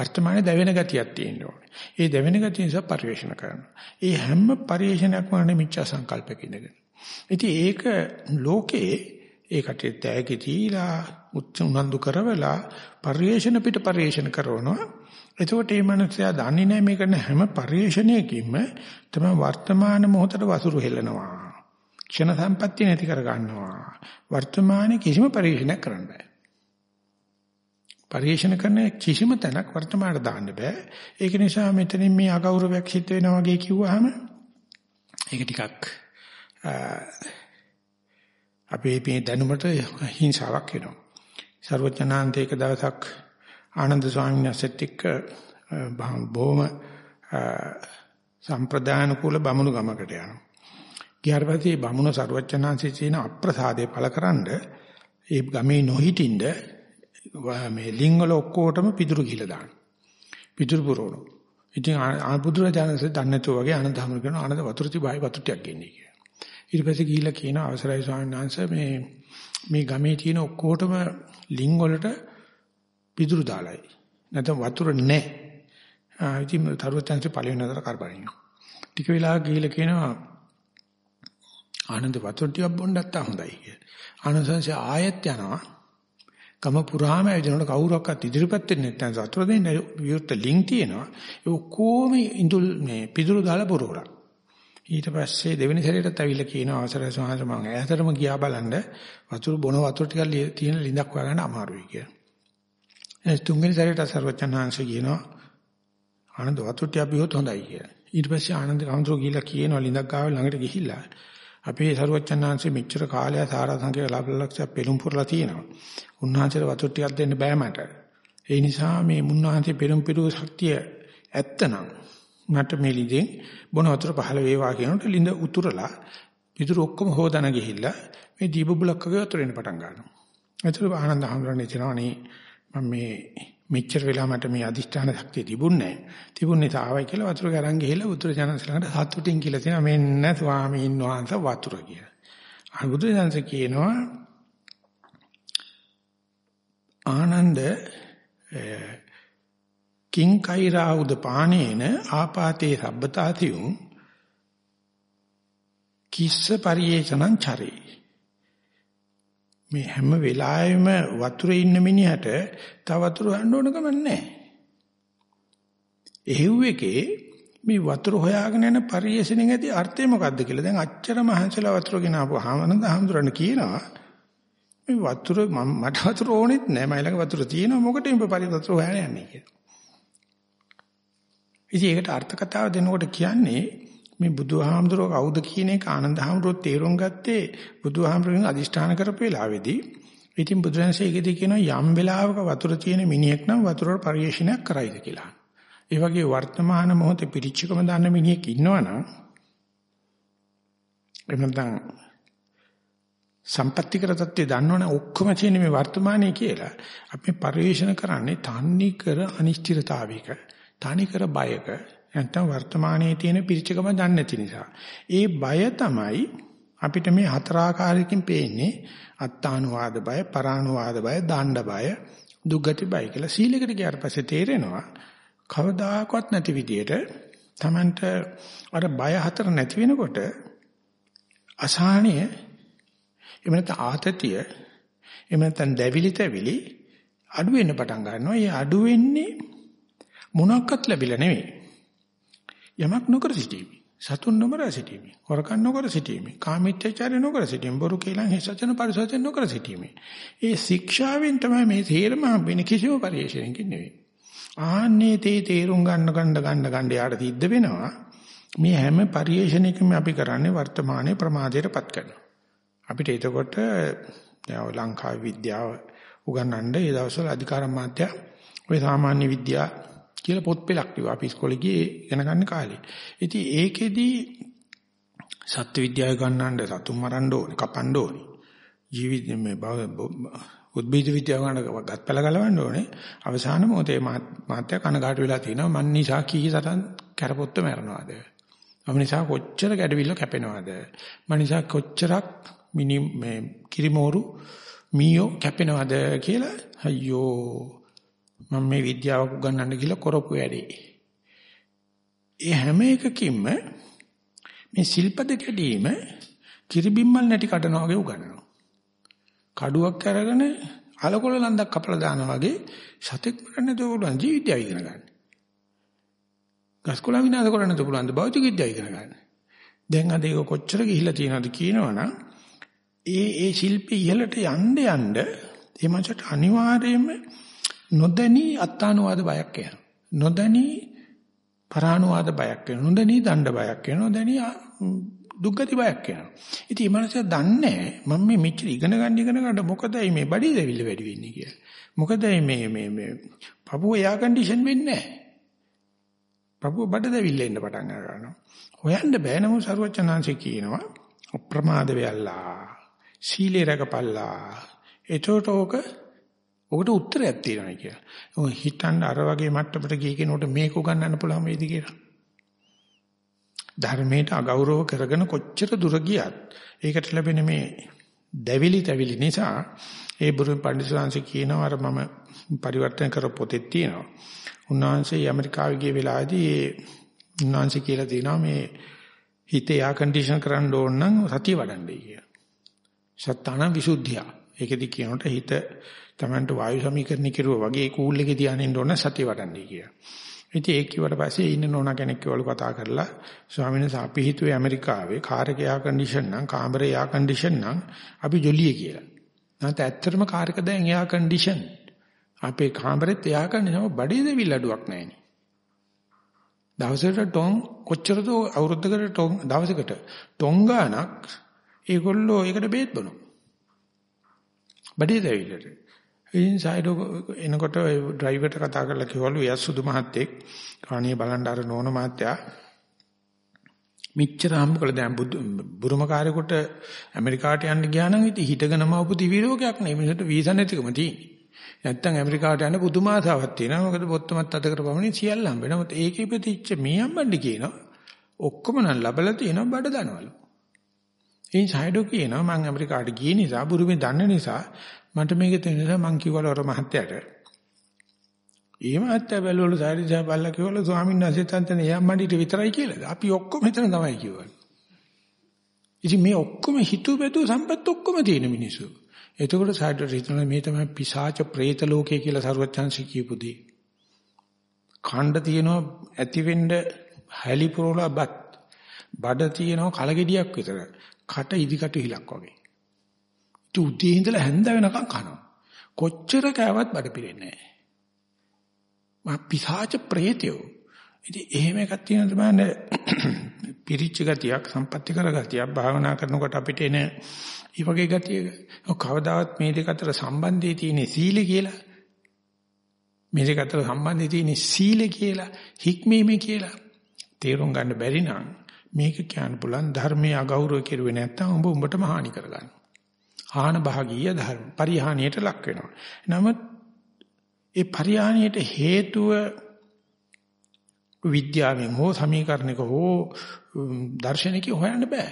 වර්තමානයේ දැවෙන ගතියක් තියෙනවා. ඒ දැවෙන ගතිය නිසා පරිේෂණ කරනවා. ඒ හැම පරිේෂණයක්ම නේ මිච්ඡා සංකල්පක ඉඳගෙන. ඉතින් ඒක ලෝකේ ඒකට තෑගි දීලා උනන්දු කරවලා පරිේෂණ පිට පරිේෂණ කරනවා. එතකොට මේ මනුස්සයා දන්නේ නැහැ මේ කරන හැම පරිේෂණයකින්ම තමයි වර්තමාන මොහොතට වසුරු හෙලනවා. ක්ෂණ සම්පත්තිය නැති කර ගන්නවා. වර්තමානයේ කිසිම පරිේෂණයක් කරන්න බෑ. පරිේෂණ කරන කිසිම තැනක් වර්තමානට දාන්න බෑ. ඒක නිසා මෙතනින් මේ අගෞරවයක් සිද්ධ වෙනවා වගේ කිව්වහම ඒක ටිකක් අපේ මේ දැනුමට හිංසාවක් වෙනවා. සර්වඥාන්ත එක දවසක් ආනන්ද ස්වාමීන් වහන්සේත් එක්ක බොහොම සම්ප්‍රදාන කුල බමුණු ගමකට යනවා. ගියාට පස්සේ බමුණු සර්වඥාන්සේ කියන අප්‍රසාදේ පළකරනද ඒ ගමේ නොහිටින්ද මේ ලිංග වල ඔක්කොටම පිදුරු ගිහලා දානවා. පිදුරු පුරවනවා. ඉතින් ආබුදුරජාණන්සේ දන්නේ නැතුව වගේ ආනන්ද හැම කරනවා ආනන්ද වතුර තිබයි වතුර ටිකක් ගෙන්නේ කියලා. ඊට පස්සේ ගිහිල්ලා කියන අවසරයි ස්වාමීන් වහන්සේ මේ මේ ගමේ තියෙන ඔක්කොටම ලිංග වලට පිදුරු දාලයි. නැත්නම් වතුර නැහැ. ආ ඉතින් තරුවචන්සේ පළවෙනි නතර කරබනින්න. ටික වෙලාවක් ගිහිල්ලා කියනවා ආනන්ද වතුර ටිකක් බොන්න නැත්තම් හොඳයි කියලා. ආනන්ද සංසය ආයෙත් යනවා. ගම පුරාම ඇවිදිනකොට කවුරක්වත් ඉදිරිපත් වෙන්නේ නැත්නම් වතුර දෙන්න විවෘත ලින්ක් තියෙනවා. ඒ ඔක්කොම ඉඳුල් මේ පිදුරු දාලා පුරවලා. ඊට පස්සේ දෙවෙනි සැරේටත් ඇවිල්ලා කියනවා අවසරයි සෝහස මම ඈතටම ගියා බලන්න වතුර බොන වතුර ටිකක් තියෙන ලිඳක් හොයාගන්න අමාරුයි කියලා. එස් තුන්වෙනි සැරේට සර්වචන්හන්සේ කියනවා ආනන්ද වතුර ටික බිව්වොත් හොඳයි කියලා. ඊට පස්සේ ආනන්ද කවුරුෝ ගිහිල්ලා කියනවා ලිඳක් ගාව ළඟට ගිහිල්ලා අපේ සරුවච්චන්හන්සේ මෙච්චර කාලයක් සාරා සංකේත ලබලක්ෂ පෙළුම් පුරලා තියෙනවා. උන්වහන්සේට වතුර ටිකක් දෙන්න බෑ මට. ඒ නිසා මේ මුන්වහන්සේ පෙළුම් පිරුව ශක්තිය ඇත්තනම් මට මේ ලිඳෙන් බොන වතුර පහළ වේවා කියනකොට ලිඳ උතුරලා පිටුරු ඔක්කොම හොදන ගිහිල්ලා මේ දීපබුලක් වගේ වතුර එන්න පටන් ගන්නවා. ඒතර ආනන්ද හැමෝටම කියනවානේ මම මේ මෙච්චර වෙලා මට මේ අදිෂ්ඨාන ශක්තිය තිබුණේ නැහැ. තිබුණේ තාවයි කියලා වතුර ගරන් ගිහිල්ලා උතුර ජනස ළඟට සතුටින් කියලා තියෙනවා මෙන්න ස්වාමීන් වහන්සේ වතුර කියලා. අනුබුදු දන්ස කියනවා ආනන්ද කිං කෛරා උද පානේන ආපාතේ සබ්බතාතියුම් කිස්ස පරියේෂණං චරේ මේ හැම වෙලාවෙම වතුරේ ඉන්න මිනිහට තව වතුර ගන්න ඕන ගමන් නැහැ. එහෙව් එකේ මේ වතුර හොයාගෙන යන පරියේෂණෙන් ඇති අර්ථය මොකද්ද කියලා දැන් අච්චර මහන්සලා වතුර ගෙන ආපුවාම හඳුරන්න කියනවා මේ වතුර මට වතුර ඕනෙත් නෑ මයි ළඟ වතුර තියෙනවා මොකටද මේ පරිවතුර හොයන්න යන්නේ කියලා. ඉතින් ඒකට අර්ථ කතාව දෙනකොට කියන්නේ මේ බුදුහාමුදුරුව කවුද කියන එක ආනන්දහාමුදුරුව තේරුම් ගත්තේ බුදුහාමුදුරුවෙන් අදිෂ්ඨාන කරපු වෙලාවේදී ඉතින් බුදුරජාණන්සේ ඒකදී කියනවා යම් වෙලාවක වතුර තියෙන මිනිහෙක් නම් වතුරට පරිේශනයක් කරයිද කියලා. ඒ වගේ වර්තමාන මොහොතේ පිරිච්චකම දන්න මිනිහෙක් ඉන්නවනම් එන්නතන් සම්පත්‍ති කර තත්ත්වය දන්නවනේ ඔක්කොම තියෙන මේ වර්තමානයේ කියලා අපි පරිේශන කරන්නේ තන්නේ කර අනිශ්චිතතාවයක තනි කර බයක නැත්තම් වර්තමානයේ තියෙන පිරිචකම දන්නේ නැති නිසා. ඒ බය තමයි අපිට මේ හතරාකාරයකින් පේන්නේ අත්තානුවාද බය, පරානුවාද බය, දාණ්ඩ බය, දුගති බය කියලා. සීලයකට ගියාට පස්සේ තේරෙනවා කවදාකවත් නැති විදියට Tamanට අර බය හතර නැති වෙනකොට අසහනය එහෙම නැත්නම් ආතතිය එහෙම නැත්නම් දැවිලි තැවිලි අඩු වෙන්න පටන් ගන්නවා. ඒ අඩු වෙන්නේ මොනක්වත් ලැබිලා නෙවෙයි. යමක් නොකර සිටීමේ. සතුන් නොමර සිටීමේ. හොරකම් නොකර සිටීමේ. කාමීත්‍යචාරය නොකර සිටීමේ. බොරු කේලම් හිසචන පරිසචන නොකර සිටීමේ. ඒ ශික්ෂාවෙන් තමයි මේ තේරම හම්බෙන්නේ කිසිම පරිශ්‍රණයකින් නෙවෙයි. ආන්නේ තේ තේරුම් ගන්න ගන්න ගන්න ගන්න යාට සිද්ධ වෙනවා. මේ හැම පරිශ්‍රණයකම අපි කරන්නේ වර්තමානයේ ප්‍රමාදයටපත් කරනවා. අපිට එතකොට ලංකාවේ විද්‍යාව උගන්වන්න ඒ දවස්වල අධිකාර මාත්‍ය ඔය සාමාන්‍ය විද්‍යාව කියලා පොත් පෙළක් ලිව්වා අපි ඉස්කෝලේ ගියේ ඉගෙන ගන්න කාලේ. ඉතින් ඒකෙදි සත්‍ය විද්‍යාව ගන්නන්න සතුන් මරන්න ඕනේ, කපන්න ඕනේ. ජීවිත මේ උද්භිද විද්‍යාව ගන්න ගත්පල ගලවන්න ඕනේ. අවසාන මොහොතේ මාත්‍ය කනගාටු වෙලා තිනවා මන් නිසා කී තරම් කරපොත්ත මරනවාද? මම නිසා කොච්චර ගැඩවිල්ල කැපෙනවද? මම නිසා කොච්චරක් මිනි මේ කිරිමෝරු මීයෝ කැපෙනවද කියලා අයියෝ මම මේ විද්‍යාව උගන්වන්න කියලා කරපු වැඩේ. ඒ හැම එකකින්ම මේ සිල්පද කැඩීම කිරිබිම්මල් නැටි කඩනවා වගේ උගන්වනවා. කඩුවක් අරගෙන අලකොල ලන්දක් කපලා දානවා වගේ සතෙක් මරන්න පුළුවන් ජීවිතය ඉගෙන ගන්න. ගස්කොළ විනාශ කරන්න පුළුවන් භෞතික විද්‍යාව ඉගෙන ගන්න. දැන් අද ඒක කොච්චර ගිහිලා තියෙනවද කියනවනම් ඒ ඒ ශිල්පී ඉහළට යන්න යන්න ඒ මනසට අනිවාර්යයෙන්ම නොදැනී අත්තානුවාද බයක් එනවා. නොදැනී පරානුවාද බයක් වෙනවා. නොදැනී දණ්ඩ බයක් වෙනවා. නොදැනී දුක්ගති බයක් වෙනවා. ඉතින් මේ මනස දන්නේ මම මේ මෙච්චර ඉගෙන ගන්න ඉගෙන ගන්න මොකදයි මේ බඩේ දෙවිල්ල වැඩි වෙන්නේ කියලා. මොකදයි මේ මේ මේ පපුව එයා කන්ඩිෂන් වෙන්නේ නැහැ. පපුව බඩ දෙවිල්ල එන්න පටන් ගන්නවා. හොයන්න බෑ නමුත් සරුවචනාංශේ කියනවා අප්‍රමාද වෙයල්ලා. සීලේ රැකපල්ලා. එතකොට ඕක ඔකට උත්තරයක් තියෙනවා කියලා. ඔය හිතන්න අර වගේ මට්ටමට ගිය කෙනෙකුට මේක උගන්වන්න පුළුවන් වේද කියලා. ධර්මයට අගෞරව කරගෙන කොච්චර දුර ගියත් ඒකට ලැබෙන මේ දැවිලි තැවිලි නිසා ඒ බුරු පඬිස්සංශ කියනවා අර මම පරිවර්තන කර පොතේ තියෙනවා. උන්වහන්සේ ඇමරිකාවේ ගිය වෙලාවේදී ඒ උන්වහන්සේ කියලා තියෙනවා මේ හිතේ යා කන්ඩිෂන් කරන්න ඕන නම් සතිය වඩන්නයි කියලා. සත්තාන විසුද්ධිය. ඒකෙදි කියනකොට හිත Tamanට වායු සමීකරණ කිරුවා වගේ කූල් එකේ තියාගෙන ඕන සතිය වඩන්නයි කියලා. ඉතින් ඒක කිව්වට පස්සේ ඉන්න නෝනා කෙනෙක් කිව්වලු කතා කරලා ස්වාමීන් වහන්සේ අපි හිතුවේ ඇමරිකාවේ කාර් එකේ යා කන්ඩිෂන් නම් කාමරේ යා කන්ඩිෂන් නම් අපි ජොලිය කියලා. නැත්නම් ඇත්තටම කාර් එක දැන් යා කන්ඩිෂන්. අපේ කාමරෙත් යා කන්ඩිෂන් බඩේ දෙවිල් අඩුවක් නැහැ දවසකට ටොන් කොච්චරද අවුරුද්දකට ටොන් දවසකට ටොන් ගානක් ඒගොල්ලෝ ඒකට බේත් බොනවා. බඩේ දෙවිල්ලට. ඉතින් සයිඩෝ එනකොට ඩ්‍රයිවර්ට කතා කරලා කිව්වලු එයා සුදු මහත්තයෙක් කාණිය බලන්න අර නෝන මහත්තයා මිච්ඡර හම්බ කළ දැන් බුරුම කාර්යකට ඇමරිකාට යන්න ගියා නම් ඉතින් හිටගෙනම ආපු දිවිරෝගයක් නෙමෙයි මිනිස්සුන්ට වීසා නැතිකම තියෙන්නේ. නැත්තම් ඇමරිකාට යන්න පුදුම ආසාවක් තියෙනවා. මොකද පොත්තමත් අතකට පමණින් සියල්ල හම්බ වෙනවා. ඒක ඉපදිච්ච මේ අම්බණ්ඩි කියනවා ඔක්කොම නම් ලබලා තියෙනවා බඩ දනවලු. ඉතින් සයිඩෝ කියනවා මම ඇමරිකාට ගිය නිසා බුරුමේ දන්න නිසා මට මේක තේරෙන නිසා මං කිව්වල අර මහත්තයාට. ඒ මහත්තයා බැලුවලු සාරිසා බල්ලා කිව්වලු ස්වාමීන් වහන්සේ තන්තනේ යම්මඩිට විතරයි කියලා. අපි ඔක්කොම හිතන තමයි කිව්වලු. ඉතින් මේ ඔක්කොම හිතුව බැලුව සම්පත් ඔක්කොම තියෙන මිනිස්සු. එතකොට සාරිට හිතනවා මේ තමයි පිසාච പ്രേත ලෝකය කියලා සරුවච්චන්සි කියපු දේ. ඛණ්ඩ තියෙනවා ඇති වෙන්න හැලි පුරවලා බත්. බඩ තියෙනවා කලගෙඩියක් විතර. කට ඉදිකට හිලක් වගේ. උදේ ඉඳලා හැන්ද වෙනකම් කනවා. කොච්චර කෑවත් බඩ පිරෙන්නේ නැහැ. මා පිසාච ප්‍රේතයෝ. ඉතින් එහෙම එකක් තියෙන තමයි පිරිච්ච ගතියක් සම්පත්‍ති කර ගතියක් භාවනා කරනකොට අපිට එන මේ වගේ ගතියක කවදාවත් මේ දෙක අතර සම්බන්ධය තියෙන සීලය කියලා මේ දෙක අතර සම්බන්ධය තියෙන සීලය කියලා හික්මීමේ කියලා තේරුම් ගන්න බැරි නම් මේක කියන්න පුළුවන් ධර්මයේ අගෞරව කෙරුවේ නැත්නම් උඹ උඹටම හානි කරගන්න. ආන භාගීය ධර්ම පරිහානියට ලක් වෙනවා. නමුත් ඒ පරිහානියට හේතුව විද්‍යාවෙන් හෝ සමීකරණයක හෝ දර්ශනික හොයන්න බෑ.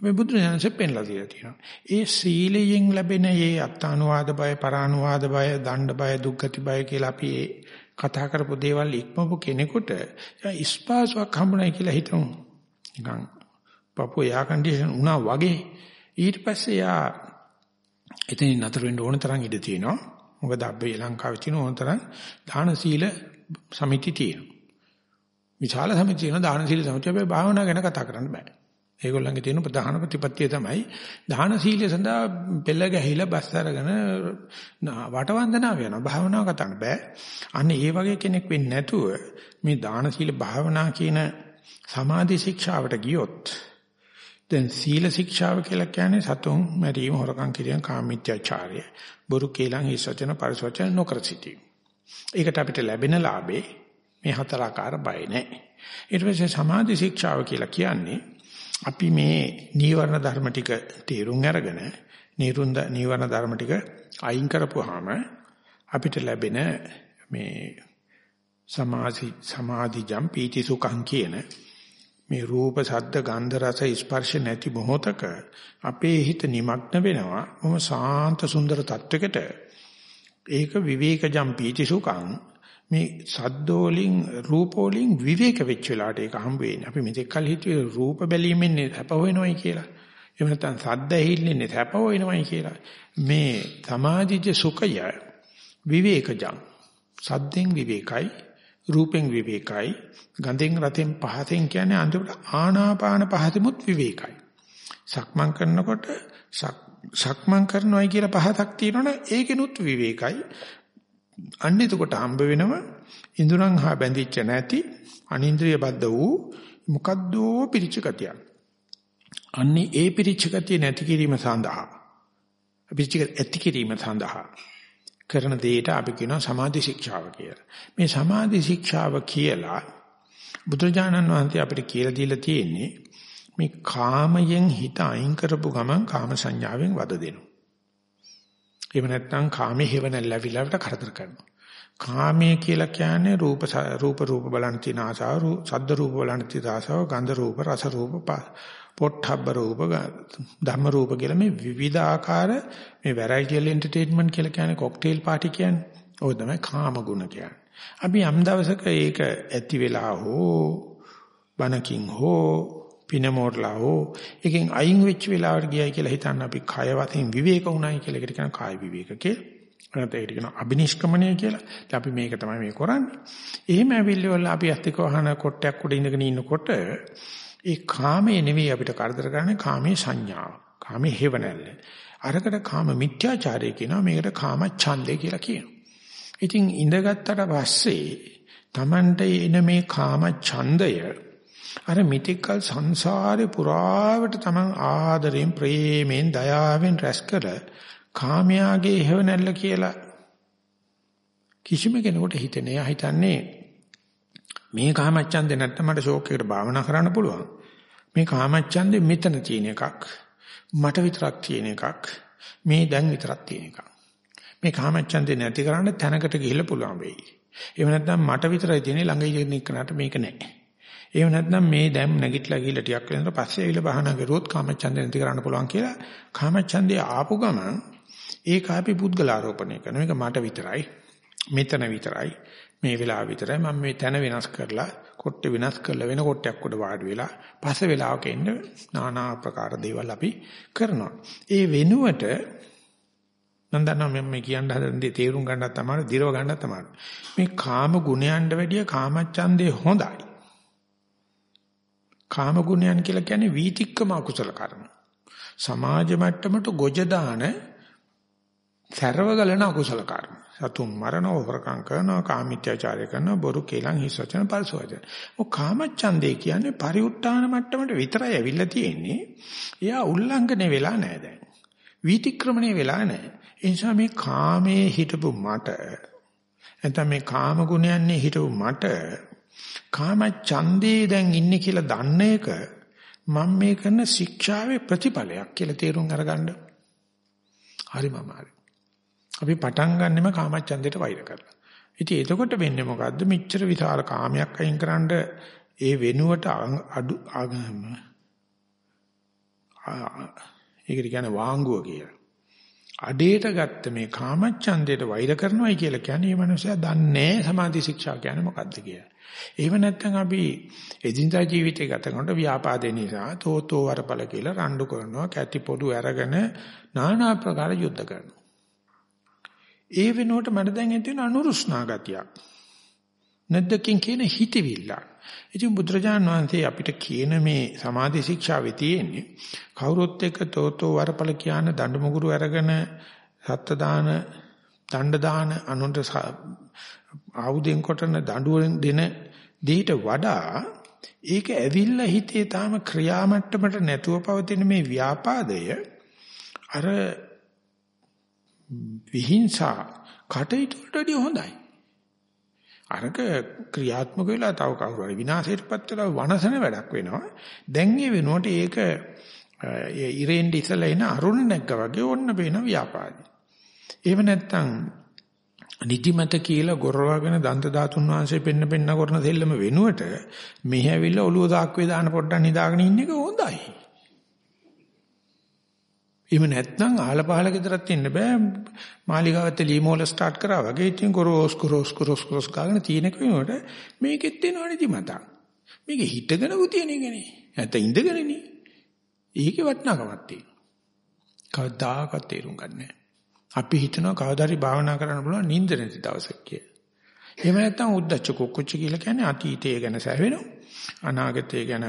මේ බුදු දහමෙන් පෙන්ලා දීලා තියෙනවා. ඒ සීලයෙන් ලැබෙන මේ අත්තානුවාද බය, පරානුවාද බය, දණ්ඩ බය, දුක්ගති බය කියලා අපි කතා කරපු දේවල් ඉක්මවපු කෙනෙකුට ඉස්පාසුවක් හම්බුනායි කියලා හිතමු. නිකන් පපුව යා කන්ඩිෂන් වුණා වගේ ඊට පස්සේ යා එතනින් නතර වෙන්න ඕන තරම් ඉඩ තියෙනවා. මොකද අපේ ලංකාවේ තියෙන ඕන තරම් දාන සීල සමිති තියෙනවා. විශාල සමිති තියෙන දාන සීල සමිතිය අපේ භාවනාව ගැන කතා කරන්න බෑ. ඒගොල්ලන්ගේ තියෙන ප්‍රධාන ප්‍රතිපත්තිය තමයි දාන සීලය සඳහා පෙළ ගැහිලා බස් අරගෙන වටවන්දනාව වෙනවා. භාවනාව කතා කරන්න බෑ. අන්න ඒ වගේ කෙනෙක් වෙන්නේ නැතුව මේ දාන සීල භාවනා කියන සමාධි ශික්ෂාවට ගියොත් දැන් සීල ශික්ෂාව කියලා කියන්නේ සතුන් මරීම හොරකම් කිරීම කාමීත්‍යාචාරය. බොරු කේලම් හිස් වචන පරිසවචන නොකර සිටීම. ඒකට අපිට ලැබෙන ලාභේ මේ හතරාකාර බය නැහැ. ඊට පස්සේ සමාධි ශික්ෂාව කියලා කියන්නේ අපි මේ නීවරණ ධර්ම ටික තේරුම් අරගෙන නිරුන්ද නීවරණ ධර්ම ටික අයින් කරපුවාම අපිට ලැබෙන මේ සමාධි සමාධිජම් පීති සුඛං කියන මේ රූප ශබ්ද ගන්ධ රස ස්පර්ශ නැති මොහොතක අපේ හිත নিমগ্ন වෙනවා මොම සාන්ත සුන්දර තත්වයකට ඒක විවේකජම් පීති සුඛං මේ සද්දෝලින් රූපෝලින් විවේක වෙච්ච වෙලාවට ඒක හම්බ වෙන්නේ අපි මෙතෙක් කල් හිතුවේ රූප බැලීමෙන් සැප හොයනවයි කියලා එහෙම නැත්නම් සද්ද ඇහිල්ලෙන්නේ සැප හොයනවයි කියලා මේ සමාධිජ සුඛය විවේකජම් සද්දෙන් විවේකයි රූපෙන් විවේකයි. ගඳෙන් රතෙන් පහතෙන් කියන්නේ අන්තිමට ආනාපාන පහතෙමුත් විවේකයි. සක්මන් කරනකොට සක්මන් කරනවායි කියලා පහතක් තියෙනවනේ. ඒකෙනුත් විවේකයි. අන්න එතකොට හම්බ වෙනව ඉඳුරන් හා බැඳිච්ච නැති අනින්ද්‍රිය බද්ධ වූ මොකද්දෝ පිරිච්ච ගතියක් අන්නේ ඒ පිරිච්ච ගතිය නැති කිරීම සඳහා. පිරිච්ච ඇති කිරීම සඳහා. කරන දෙයට අපි කියනවා සමාධි ශික්ෂාව කියලා. මේ සමාධි ශික්ෂාව කියලා බුදුරජාණන් වහන්සේ අපිට කියලා දීලා තියෙන්නේ මේ කාමයෙන් හිත අයින් කරපු ගමන් කාම සංඥාවෙන් වද දෙනවා. එහෙම නැත්නම් කාමයේ හේවණල් ලැබිලාවට කරදර කරනවා. කාමයේ කියලා කියන්නේ රූප රූප රූප බලන තියෙන ආසාව, ශබ්ද රූප බලන තියෙන ආසාව, ගන්ධ රූප, රස රූප, පොට්ටබ්බ රූප, ධම්ම රූප කියලා මේ විවිධාකාර මේ වැරයිටිල් එන්ටර්ටේන්මන්ට් කියලා කියන්නේ කොක්ටේල් පාටි කියන්නේ. ඔය තමයි කාම ගුණ කියන්නේ. අපි යම් දවසක ඒක ඇති වෙලා හෝ බනකින් හෝ පිනමෝරලා හෝ එකෙන් අයින් වෙච්ච වෙලාවට ගියයි කියලා හිතන්න අපි කය වශයෙන් විවේක වුණයි කියලා එකට කියන කාය විවේක කියලා. නැත්නම් ඒකට කියන අබිනිෂ්ක්‍මණය කියලා. ඉතින් අපි මේක තමයි මේ කරන්නේ. එහෙම ඇවිල්ලිවල අපි අත්තික වහන කොටයක් උඩ ඉඳගෙන ඉන්නකොට ඒ කාමයේ නෙවෙයි අපිට කරදර කරන්නේ කාමයේ සංඥාව. කාමයේ හේවණල්ල. අරකට කාම මිත්‍යාචාරය කියනවා මේකට කාම ඡන්දය කියලා කියනවා. ඉතින් ඉඳගත්තට පස්සේ Tamante එන මේ කාම ඡන්දය අර මිත්‍යකල් සංසාරේ පුරාවට තමන් ආදරෙන් ප්‍රේමෙන් දයාවෙන් රැස් කර කාමයාගේ හේව නැල්ල කියලා කිසිම කෙනෙකුට හිතෙන්නේ එයා හිතන්නේ මේ කාමච්ඡන්දේ නැත්නම් මට ෂෝක් එකට භාවනා කරන්න පුළුවන්. මේ කාමච්ඡන්දේ මෙතන තියෙන එකක් මට විතරක් තියෙන එකක් මේ දැන් විතරක් තියෙන එකක්. මේ කාමච්ඡන්දේ නැති කරන්න තැනකට ගිහිල්ලා පුළුවන් වෙයි. එහෙම නැත්නම් මට විතරයි තියෙන්නේ ළඟ ඉන්න එක්කනට මේක නැහැ එහෙම නැත්නම් මේ දැන් නැගිටලා ගිහලා ටිකක් වෙනකොට පස්සේ ඇවිල්ලා බහනා කරුවොත් කාමච්ඡන්දේ නැති කරන්න පුළුවන් කියලා කාමච්ඡන්දේ ආපු ගමන් ඒක අපි පුද්ගලාරෝපණය කරන එක මට විතරයි මෙතන විතරයි. මේ වෙලාව විතරයි මම මේ තැන වෙනස් කරලා කොට්ටේ වෙනස් කරලා වෙන කොට්ටයක් උඩ වාඩි වෙලා පස්ස වෙලාවක ඉන්න নানা ආකාර දේවල් අපි කරනවා ඒ වෙනුවට මම දන්නවා මම කියන්න හදන දේ තේරුම් ගන්නත් තමයි දිරව ගන්නත් තමයි මේ කාම ගුණයන්ට වැඩිය කාමච්ඡන්දේ හොඳයි කාම ගුණයන් කියලා කියන්නේ වීතික්කම අකුසල කර්ම. සමාජ මට්ටමට ගොජ දාන සර්ව ගලන අකුසල කර්ම. සතුන් මරණව හොරකම් කරනවා කාමීත්‍යචාරය කරනවා බොරු කේලම් හිස් වචන පරිස වචන. ඔය කාමච්ඡන්දේ කියන්නේ පරිඋත්තාන මට්ටමට විතරයි ඇවිල්ලා තියෙන්නේ. එයා උල්ලංඝනය වෙලා නැහැ දැන්. විතික්‍රමණය වෙලා නැහැ. ඒ නිසා මේ කාමයේ හිටපු මට නැත්නම් මේ කාම ගුණයන්නේ හිටපු මට කාමච්ඡන්දේ දැන් ඉන්නේ කියලා දන්න එක මම මේ කරන ශික්ෂාවේ ප්‍රතිඵලයක් කියලා තේරුම් අරගන්න. හරි මම හරි. අපි පටන් ගන්නෙම කාම ඡන්දයට වෛර කරලා. ඉතින් එතකොට වෙන්නේ මොකද්ද? මෙච්චර විශාල කාමයක් අයින් කරන්න ඒ වෙනුවට අඩු ආගම ඒකට කියන්නේ වාංගුව කියලා. අඩේට ගත්ත මේ කාමච්ඡන්දයට වෛර කරනවායි කියලා කියන්නේ මේ මනුස්සයා දන්නේ සමාධි ශික්ෂා කියන්නේ මොකද්ද කියලා. එහෙම නැත්නම් අපි එදිනදා ජීවිතය ගත කරනකොට ව්‍යාපාදේ නිසා තෝතෝ වරපල කියලා රණ්ඩු කරනවා, කැටි පොඩු අරගෙන নানা ආකාර යුද්ධ කරනවා. ඒ වෙනුවට මට දැන් හිතෙන අනුරුස්නා ගතියක්. නැද්දකින් කියන හිතවිල්ල. ඉතින් බුදුරජාණන් වහන්සේ අපිට කියන මේ සමාධි ශික්ෂාවේ තියෙන්නේ කවුරුත් එක්ක තෝතෝ වරපල කියන දඬු මුගුරු අරගෙන සත්ත්‍ය දාන දණ්ඩ දාන අනුන්ට ආයුධෙන් කොටන දඬුවම් දෙන දෙයට වඩා ඒක ඇවිල්ලා හිතේ තාම ක්‍රියාමට්ටමට නැතුව පවතින මේ ව්‍යාපාදය අර විහිංසා කටයුතු වලට හොඳයි. අරක ක්‍රියාත්මක වෙලා තව කවුරු හරි විනාශයටපත් වෙලා වනසන වැඩක් වෙනවා. දැන් ඒ වෙනුවට ඒක ඉරෙන් ඉස්සලා එන අරුණ නැග්ගා වගේ ඕන්න වෙන ව්‍යාපාදේ. එහෙම නැත්නම් නිදිමත කියලා ගොරවගෙන දන්ත ධාතුන් වහන්සේ පෙන්න පෙන්න කරන දෙල්ලම වෙනුවට මෙහි ඇවිල්ලා ඔළුව දාක්වේ දාන පොඩ්ඩක් නිදාගෙන ඉන්න එක හොඳයි. එහෙම නැත්නම් ආල පහල ගෙදරත් ඉන්න බෑ මාලිගාවත් ලීමෝල ස්ටාර්ට් කරා වගේ ඉතින් කොරෝස් කොරෝස් කොරෝස් කොරෝස් ගාගෙන තියෙනක වෙනකොට මේකෙත් එනවා නිදිමත. මේක හිටගෙන පුතියන එකනේ. නැත්නම් ඉඳගෙනනේ. ඒකේ වටිනාකමක් තියෙනවා. කවදාකවත් තේරුම් ගන්න නැහැ. අපි හිතනවා කවදාරි භාවනා කරන්න පුළුවන් නිින්ද නැති දවසක් කියලා. එහෙම නැත්නම් උද්දච්ච කුක්කුච්ච කියලා කියන්නේ අතීතය ගැන සැවෙනවා. අනාගතය ගැන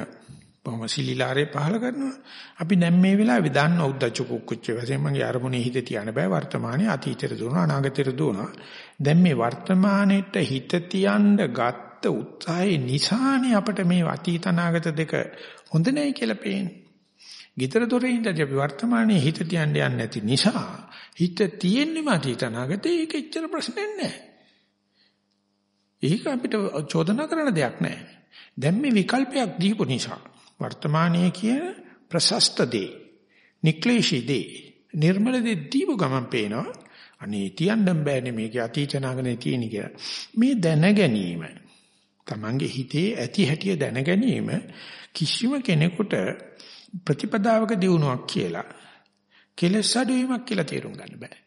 බොහොම සිලිලාරේ පහල කරනවා. අපි දැන් මේ වෙලාවේ දන්න උද්දච්ච කුක්කුච්ච වශයෙන් මගේ අරමුණේ හිත තියන්න බෑ වර්තමානයේ අතීතයට දුවනවා අනාගතයට දුවනවා. දැන් මේ වර්තමානෙට හිත තියන්න ගත්ත උත්සාහය නිසානේ අපිට මේ අතීත අනාගත දෙක හොඳ නැහැ කියලා පේන්නේ. ගිතර දොරේ ඉඳලා අපි වර්තමානයේ හිත තියන්න යන්නේ නැති නිසා හිත තියෙන්නේ අතීත අනාගතේ ඒක එච්චර ප්‍රශ්නයක් නැහැ. ඒක අපිට චෝදනා කරන දෙයක් නැහැ. දැන් මේ විකල්පයක් දීපු නිසා වර්තමානයේ කියන ප්‍රශස්ත දේ, නික්ලේශී දේ, නිර්මල දේ දීපු ගමන් පේනවා. අනේ තියන්න බෑනේ මේක අතීත අනාගතේ තියෙන කියලා. මේ දැන ගැනීම තමන්ගේ හිතේ ඇති හැටිය දැන ගැනීම කිසිම කෙනෙකුට ප්‍රතිපදාවක දියුණුවක් කියලා කෙලස් අඩුවීමක් කියලා තේරුම් ගන්න බෑ.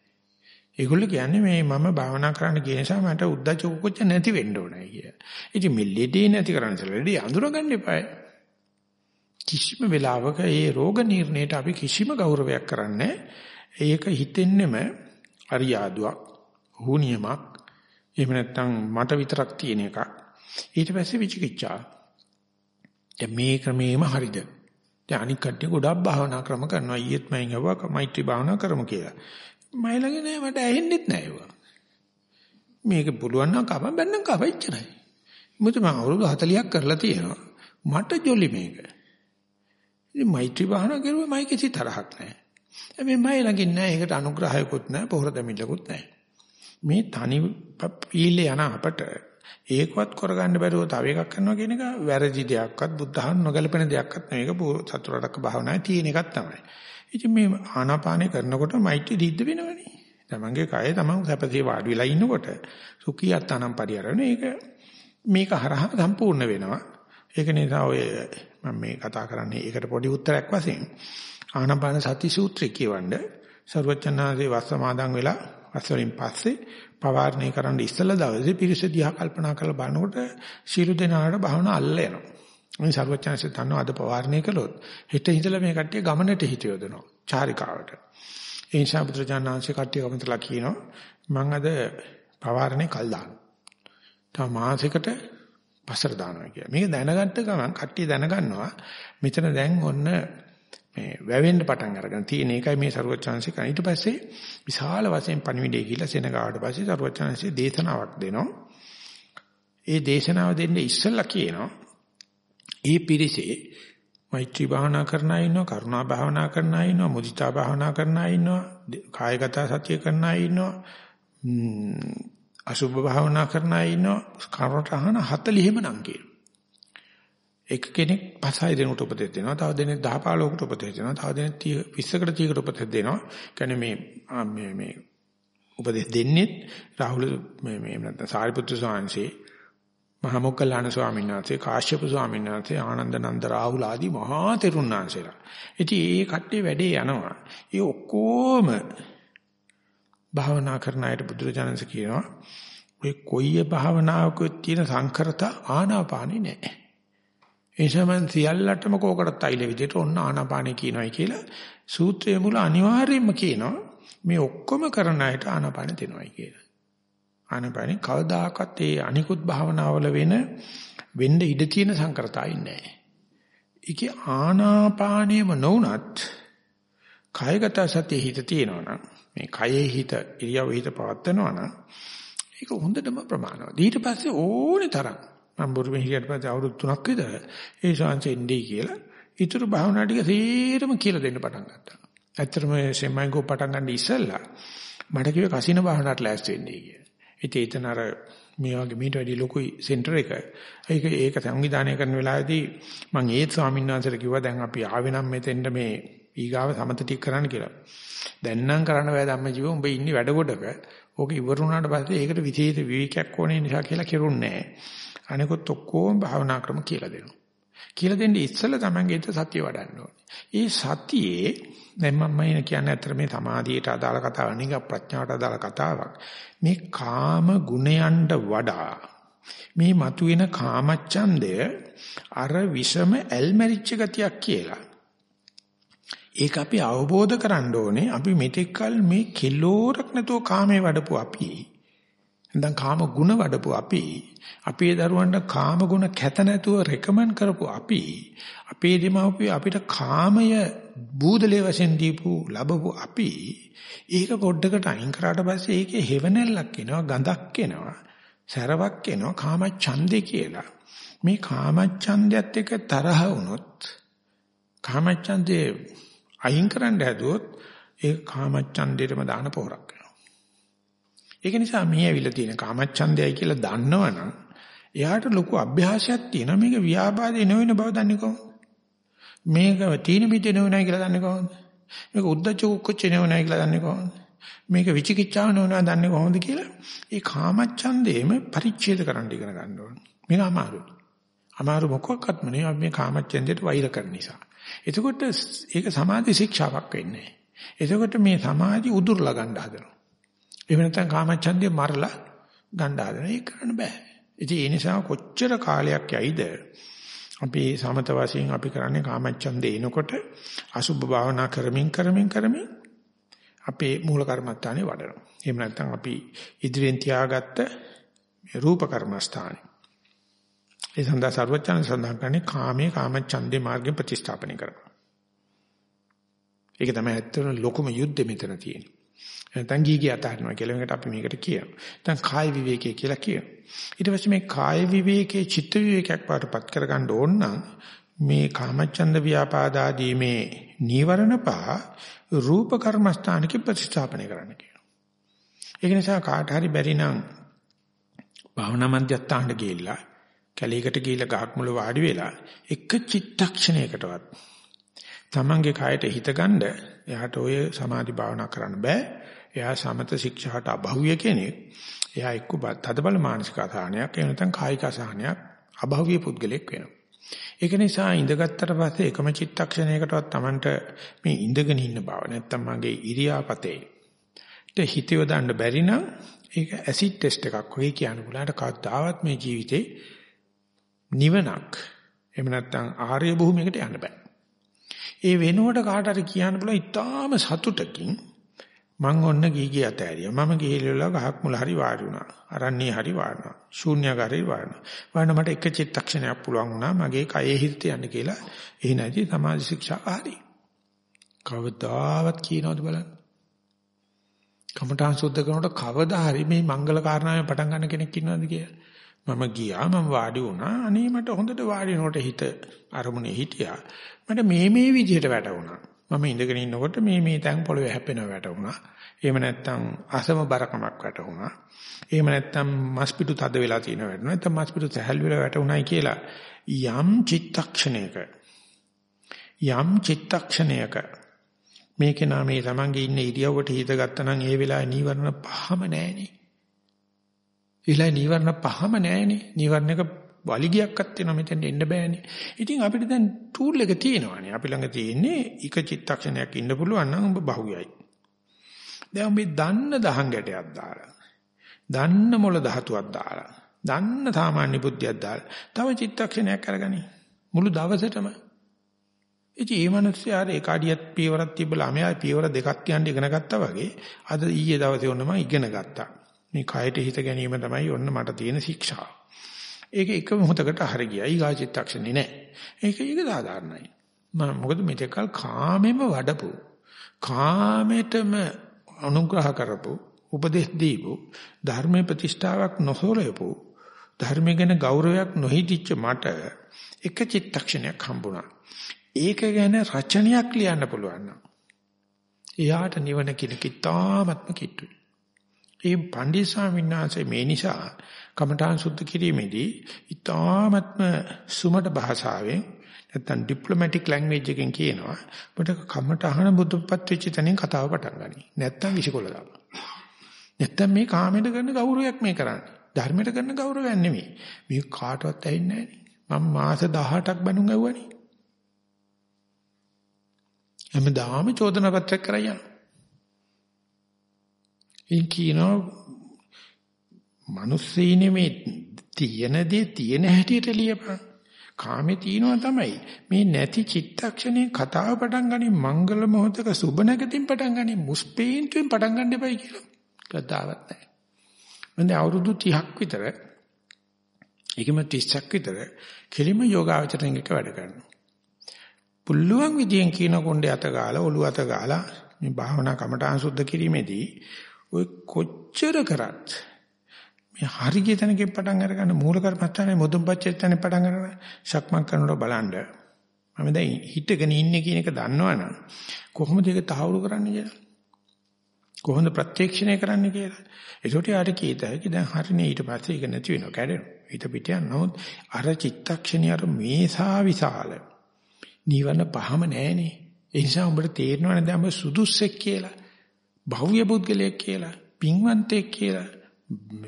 ඒගොල්ලෝ කියන්නේ මේ මම භාවනා කරන්න ගිය නිසා මට උද්දච්ච කුච්ච නැති වෙන්න ඕනයි කිය. ඉතින් මේ ලෙඩේ නැති කරන්න ලෙඩේ අඳුරගන්න එපායි. කිසිම වෙලාවක ඒ රෝග නිర్ణයට අපි කිසිම ගෞරවයක් කරන්නේ ඒක හිතෙන්නෙම අරියාදුවක්, හුනියමක්, එහෙම නැත්නම් මට විතරක් තියෙන එකක්. ඊට පස්සේ විචිකිච්ඡා. දැන් මේ ක්‍රමේම හරිද? දැන් අනික් කට්ටිය ගොඩක් භාවනා ක්‍රම කරනවා. ඊයේත් මම ගියා මෛත්‍රී භාවනා කරමු කියලා. මම ළඟ නෑ මට ඇහෙන්නෙත් නෑ ඒවා. මේක පුළුවන් නම් කපන් බැන්නම් කපයිච්චරයි. මොකද මම අවුරුදු 40ක් කරලා තියෙනවා. මට ජොලි මේක. ඉතින් මෛත්‍රී භාවනා කරුවා මයි කිසි තරහක් නෑ. හැබැයි මයි ළඟින් නෑ ඒකට අනුග්‍රහයකුත් නෑ පොහොර දෙමිල්ලකුත් නෑ. මේ තනි පීලේ යන අපට ඒකවත් කරගන්න බැරුව තව එකක් කරනවා කියන එක වැරදි දෙයක්වත් බුද්ධහන් නොගැලපෙන දෙයක්වත් නෙවෙයි. ඒක සතරටක භාවනාවේ තියෙන එකක් තමයි. ඉතින් මේ ආනාපානය කරනකොට මෛත්‍රී දිද්ද වෙනවනේ. තමන්ගේ කය තමන් සැපසේ වාඩි වෙලා ඉන්නකොට සුඛියත්තානම් පරිහරණ ඒක මේක හරහා සම්පූර්ණ වෙනවා. ඒක නිසා ඔය මම මේ කතා කරන්නේ ඒකට පොඩි උත්තරයක් වශයෙන් ආනාපාන සති සූත්‍රය කියවන්න සර්වචනාදී වස්සමාදන් වෙලා වස්සරින් පස්සේ පවාරණය කරන්න ඉස්සලා දවසේ පිරිස දිහා කල්පනා කරලා බලනකොට සියලු දෙනාට භාවනා අල්ල යනවා. මේ සර්වඥාන්සේ දන්නවා අද පවාරණය කළොත් හෙට ඉඳලා මේ කට්ටිය ගමනට හිත යොදනවා. චාරිකාවට. ඒ නිසා බුදුරජාණන්සේ කට්ටිය ගමනටලා කියනවා මම අද පවාරණේ කල් දානවා. තව මාසයකට පසර දානවා කියලා. මේක දැනගත්ත ගමන් කට්ටිය දැනගන්නවා මෙතන දැන් ඔන්න මේ වැවෙන්න පටන් අරගෙන තියෙන එකයි මේ ਸਰුවචාන්සේ කරා. ඊට පස්සේ විශාල වශයෙන් පණිවිඩය කියලා සෙනගාවට පස්සේ ਸਰුවචාන්සේ දේශනාවක් දෙනවා. ඒ දේශනාව දෙන්න ඉස්සෙල්ලා කියනවා ඒ පිරිසේ මෛත්‍රී භාවනා කරන අය ඉන්නවා කරුණා භාවනා කරන අය ඉන්නවා මුදිතා භාවනා කරන අය ඉන්නවා කායගත සතිය කරන අය ඉන්නවා අසුභ භාවනා කරන අය ඉන්නවා කරුණාට අහන 40ම නම් කියනවා එක කෙනෙක් 5 දෙනෙකුට උපදෙස් දෙනවා. තව දෙනෙක් 10 15කට උපදෙස් දෙනවා. තව දෙනෙක් 20කට 30කට උපදෙස් දෙනවා. කියන්නේ මේ මේ මේ උපදෙස් දෙන්නේ රාහුල මේ මේ නැත්නම් සාරිපුත්‍ර ස්වාමීන්සේ මහා මොග්ගල්ලාන ස්වාමීන් වහන්සේ කාශ්‍යප ස්වාමීන් වහන්සේ ආනන්ද නන්ද රාහුල ආදී මහා තෙරුන් වහන්සේලා. ඉතින් ඒ කට්ටිය වැඩේ යනවා. ඒ ඔක්කොම භාවනා කරන අයට බුදුරජාණන්සේ කියනවා ඔය කොයි භාවනාවක තියෙන සංකරත ආනාපානෙ නැහැ. ඒ නිසා මම සියල්ලටම කෝකටත් අයිල විදිහට ඔන්න ආනාපානෙ කියනවායි කියලා සූත්‍රයේ මුල අනිවාර්යයෙන්ම කියනවා මේ ඔක්කොම කරන අයට ආනාපානෙ දෙනවායි කියලා. ආනාපානෙ කවදාකවත් ඒ අනිකුත් භාවනාවල වෙන වෙන්න ඉඩ තියෙන සංකරතයි නැහැ. ඒකේ ආනාපානෙම නොඋනත් කායගත සතිය හිත තියෙනවනම් මේ කයේ හිත ඉරියව් හිත පවත්නවා නම් ඒක හොඳටම ප්‍රමාණවත්. ඊට පස්සේ ඕනේ තරම් මම බුරුමේ හිටියට පස්සේ අවුරුදු 3ක් විතර ඒ ශාංශෙ ඉන්නේ කියලා ඊටු භාවනා ටික සේරම කියලා දෙන්න පටන් ගත්තා. ඇත්තටම සෙමයිගෝ පටන් ගන්න ඉස්සෙල්ලා මට කිව්වේ කසින භාවනාවට ලෑස්ති වෙන්නයි කියලා. ඉතින් එතන අර මේ වගේ මීට වැඩි ලොකුයි සෙන්ටර් එක. ඒක ඒක සංවිධානය කරන වෙලාවේදී මම ඒත් ස්වාමීන් වහන්සේට කිව්වා දැන් අපි ආවේ නම් මෙතෙන්ට මේ ඊගාව සමත ටික කරන්න කියලා. දැන් නම් කරන්න බෑ ධම්මජීව උඹ ඉන්නේ වැඩ කොටක. ඕක ඉවර වුණාට පස්සේ ඒකට විශේෂ විවේකයක් ඕනේ නිසා කියලා කෙරුන්නේ නැහැ. අනිකොත් ඔක්කොම භාවනා ක්‍රම කියලා දෙනවා. කියලා දෙන්නේ ඉස්සෙල්ලා තමන්ගේ හිත සතිය වඩන්න ඕනේ. ඒ සතියේ දැන් මම මේ කියන්නේ අතර මේ සමාධියට අදාළ කතාවක් නෙවෙයි ප්‍රඥාවට අදාළ කතාවක්. මේ කාම ගුණයන්ට වඩා මේ මතුවෙන කාමච්ඡන්දය අර විෂම ඇල්මැරිච්ච ගතියක් කියලා. ඒක අපි අවබෝධ කරගන්න ඕනේ. අපි මෙතෙක්කල් මේ කිලෝරක් නැතුව කාමේ වඩපු අපි. නැත්නම් කාම ගුණ වඩපු අපි. අපේ දරුවන්ට කාම ගුණ කැත නැතුව රෙකමන්ඩ් කරපු අපි. අපේ දෙමව්පිය අපිට කාමය බූදලේ වශයෙන් දීපු ලැබපු අපි. ඒක පොඩ්ඩකට අයින් කරාට පස්සේ ඒකේ හෙවණැල්ලක් එනවා ගඳක් එනවා සැරවක් එනවා කාම ඡන්දේ කියලා. මේ කාම ඡන්දයත් එක්ක තරහ වුණොත් කාම ඡන්දේ අයින් කරන්න හැදුවොත් ඒ කාම ඡන්දේටම දාන පොරක් ඒක නිසා මේ ඇවිල්ලා තියෙන කාමච්ඡන්දයයි කියලා දන්නවනම් එයාට ලොකු අභ්‍යාසයක් තියෙනවා මේක ව්‍යාපාදේ නොවන බව දන්නේ කොහොමද? මේක තීන මිද්දේ නොවනයි කියලා දන්නේ කොහොමද? මේක උද්දච්ච කුච්ච නොවනයි කියලා දන්නේ කොහොමද? මේක විචිකිච්ඡාව නොවනයි දන්නේ කොහොමද කියලා ඒ කාමච්ඡන්දේම පරිච්ඡේද කරන්න ඉගෙන ගන්න ඕනේ. මේක අමාරුයි. අමාරු මොකක්වත්ම නෙවෙයි අපි මේ කාමච්ඡන්දයට වෛර කරන නිසා. එතකොට ඒක සමාධි ශික්ෂාවක් වෙන්නේ. එතකොට මේ සමාධි උදුරලා ගන්න හදනවා. එහෙම නැත්නම් කාමච්ඡන්දේ මරලා ගන්න හදන ඒක කරන්න බෑ. ඉතින් ඒ නිසා කොච්චර කාලයක් යයිද අපි සමත වශයෙන් අපි කරන්නේ කාමච්ඡන්දේ එනකොට අසුභ භාවනා කරමින් කරමින් කරමින් අපේ මූල කර්මස්ථානේ වඩනවා. එහෙම නැත්නම් අපි ඉදිරියෙන් තියාගත්ත රූප කර්මස්ථානේ. ඒ සඳහා සර්වචන සඳහන් කරන්නේ කාමයේ කාමච්ඡන්දේ මාර්ගෙ ප්‍රතිස්ථාපනය කරනවා. ඒක තමයි ඇත්තටම ලොකුම යුද්ධෙ මෙතන තියෙන්නේ. නැත්නම් ගීගී අතහරිනවා කියලා එකට අපි මේකට කියනවා. නැත්නම් කාය විවේකයේ කියලා කියනවා. ඊට පස්සේ මේ කාය විවේකයේ චිත්ත විවේකයක් පාටපත් කරගන්න ඕන නම් මේ කාමච්ඡන්ද ව්‍යාපාදාදී මේ නීවරණ පහ රූප කර්මස්ථානික ප්‍රතිස්ථාපනය කරන්න කියනවා. ඒක නිසා කාට හරි බැරි නම් භාවනා මධ්‍යස්ථානට ගිහිල්ලා කැලේකට ගිහිල්ලා ගහක් මුල වාඩි වෙලා එක චිත්තක්ෂණයකටවත් තමන්ගේ කායට හිත ගන්න එයාට ඔය සමාධි භාවනා කරන්න බෑ. එයා සමත ශික්ෂාට අභව්‍ය කෙනෙක්. එයා එක්ක තදබල මානසික අසහනයක් එහෙම නැත්නම් කායික අසහනයක් අභව්‍ය පුද්ගලෙක් වෙනවා. ඒක නිසා ඉඳගත්තට පස්සේ එකම චිත්තක්ෂණයකටවත් Tamanට මේ ඉඳගෙන ඉන්න බව නැත්නම් මගේ ඉරියාපතේ ට හිත යොදන්න බැරි නම් ඒක ඇසිඩ් ටෙස්ට් එකක් වගේ කියන්න බුලාට කවදාවත් මේ ජීවිතේ නිවනක් එහෙම නැත්නම් ආර්ය භූමියකට යන්න බෑ. ඒ වෙනුවට කාට හරි කියන්න බුලා ඉතාලම සතුටකින් මං ඔන්න ගිහි ගිය අතෑරියා. මම ගිහිල්ලා ගහක් මුල හරි වාඩි වුණා. අරන්නේ හරි වාඩිනවා. ශූන්‍යකාරී වාඩිනවා. වාඩින මට එක චිත්තක්ෂණයක් පුළුවන් වුණා මගේ කයේ හිත යන්න කියලා. එහි නැති සමාජ ශික්ෂා හරි. කවදාවත් කියනවද බලන්න. කමඨාන් සුද්ධ කරනකොට කවදා හරි මේ මංගල කාරණාවෙන් පටන් ගන්න කෙනෙක් ඉන්නවද කියලා. මම ගියා මම වාඩි වුණා. අනේ මට හොඳට වාඩි වෙනකොට හිත අරමුණේ හිටියා. මට මේ මේ විදිහට වැටුණා. මම ඉඳගෙන ඉන්නකොට මේ මේ තැන් පොළවේ හැපෙනව වැටුණා. එහෙම නැත්නම් අසම බරකමක් වැටුණා. එහෙම නැත්නම් මස් පිටු තද වෙලා තියෙන වැටුණා. නැත්නම් මස් පිටු සැහැල් වෙලා වැටුණායි කියලා යම් චිත්තක්ෂණයක යම් චිත්තක්ෂණයක මේකේ නාමේ තමන්ගේ ඉන්න ඉරියව්වට හිත ගත්තා නම් ඒ වෙලාවේ නීවරණ පහම නැහෙනේ. ඊළඟ නීවරණ පහම නැහෙනේ. නීවරණක වලිගයක්වත් වෙන මෙතෙන් එන්න බෑනේ. ඉතින් අපිට දැන් ටූල් එක තියෙනවානේ. අපි ළඟ තියෙන්නේ එක චිත්තක්ෂණයක් ඉන්න පුළුවන් නම් ඔබ බහුවයි. දැන් මේ දන්න දහං ගැටයක් දාලා. දන්න මොළ ධාතුවක් දාලා. දන්න සාමාන්‍ය බුද්ධියක් දාලා. තව චිත්තක්ෂණයක් අරගනි. මුළු දවසටම. ඉතින් මේ මිනිස්සයාට ඒ කාඩියක් පියවරක් තිබ්බලා මෙයා පියවර දෙකක් කියන්න ඉගෙන ගත්තා වගේ අද ඊයේ දවසේ ඔන්න මම ඉගෙන ගත්තා. මේ කයට හිත ගැනීම තමයි ඔන්න මට තියෙන ශික්ෂාව. ඒක එක මොහොතකට හරි ගියා. ඊගා චිත්තක්ෂණේ නෑ. ඒක ඒක සාධාරණයි. මම මොකද මෙතකල් කාමෙම වඩපු කාමෙටම අනුග්‍රහ කරපු උපදෙස් දීපු ධර්මයේ ප්‍රතිෂ්ඨාවක් නොසොලයපු ධර්මය ගැන ගෞරවයක් නොහිටිච්ච මට එක චිත්තක්ෂණයක් හම්බුණා. ඒක ගැන රචනයක් ලියන්න පුළුවන් නම් එයාට නිවන කියන කිතාමත්ම කිට්ටුයි. ඒ පණ්ඩිත ස්වාමීන් වහන්සේ මේ නිසා කමඨාන් සුද්ධ කිරීමේදී ඊ타ත්ම සුමට භාෂාවෙන් නැත්තම් ඩිප්ලොමැටික් ලැන්ග්වේජ් එකෙන් කියනවා ඔබට කමට අහන බුදුපත් වෙච්ච තැනින් කතාව පටන් ගනි. නැත්තම් විසිකොල දාන්න. නැත්තම් මේ කාමයට කරන ගෞරවයක් මේ කරන්නේ. ධර්මයට කරන ගෞරවයක් නෙමෙයි. මේ කාටවත් ඇහින්නේ නැහැ මම මාස 18ක් බණුන් ඇහුවනේ. හැමදාම චෝදනා පත්‍රයක් කරා යනවා. ඉන් කියනවා මිනිස්සීනේ මේ තියෙන දේ තියෙන හැටියට ලියපන්. කාමේ තියෙනවා තමයි. මේ නැති චිත්තක්ෂණේ කතාව පටන් ගනි මංගල මොහොතක සුබ නැගතින් පටන් ගනි මුස්පේන්තුවෙන් පටන් ගන්න එපයි කියලා. කතාවක් නැහැ. මම අවුරුදු 30ක් විතර ඒකම 30ක් විතර කෙලිම යෝගාවචරයෙන් එක වැඩ කරනවා. පුළුවන් විදියෙන් කියන කොණ්ඩේ අත ගාලා ඔළුව අත ගාලා මේ භාවනා කමඨාන් සුද්ධ කිරීමේදී ඔය කොච්චර කරත් මේ හරිය තැනකින් පටන් අරගන්න මූල කර්මස්ථානේ මුදුන්පච්චෙත්තනේ පටන් අරගෙන සක්මන් කරනකොට බලන්න. මම දැන් හිටගෙන ඉන්නේ කියන එක දන්නවනම් කොහොමද ඒක තහවුරු කරන්නේ කියලා? කොහොමද ප්‍රත්‍යක්ෂණය කරන්නේ කියලා? ඒකට යාට කීත හැකි දැන් හරිනේ ඊට පස්සේ ඒක නැති වෙනවා කැඩෙනවා. ඊට පිට යනොත් අර චිත්තක්ෂණිය අර මේසා විශාල නිවන පහම නැහනේ. ඒ නිසා උඹට තේරෙනවනේ දැන් ඔබ සුදුස්සෙක් කියලා. භව්‍ය පුද්ගලයෙක් කියලා පින්වන්තයෙක් කියලා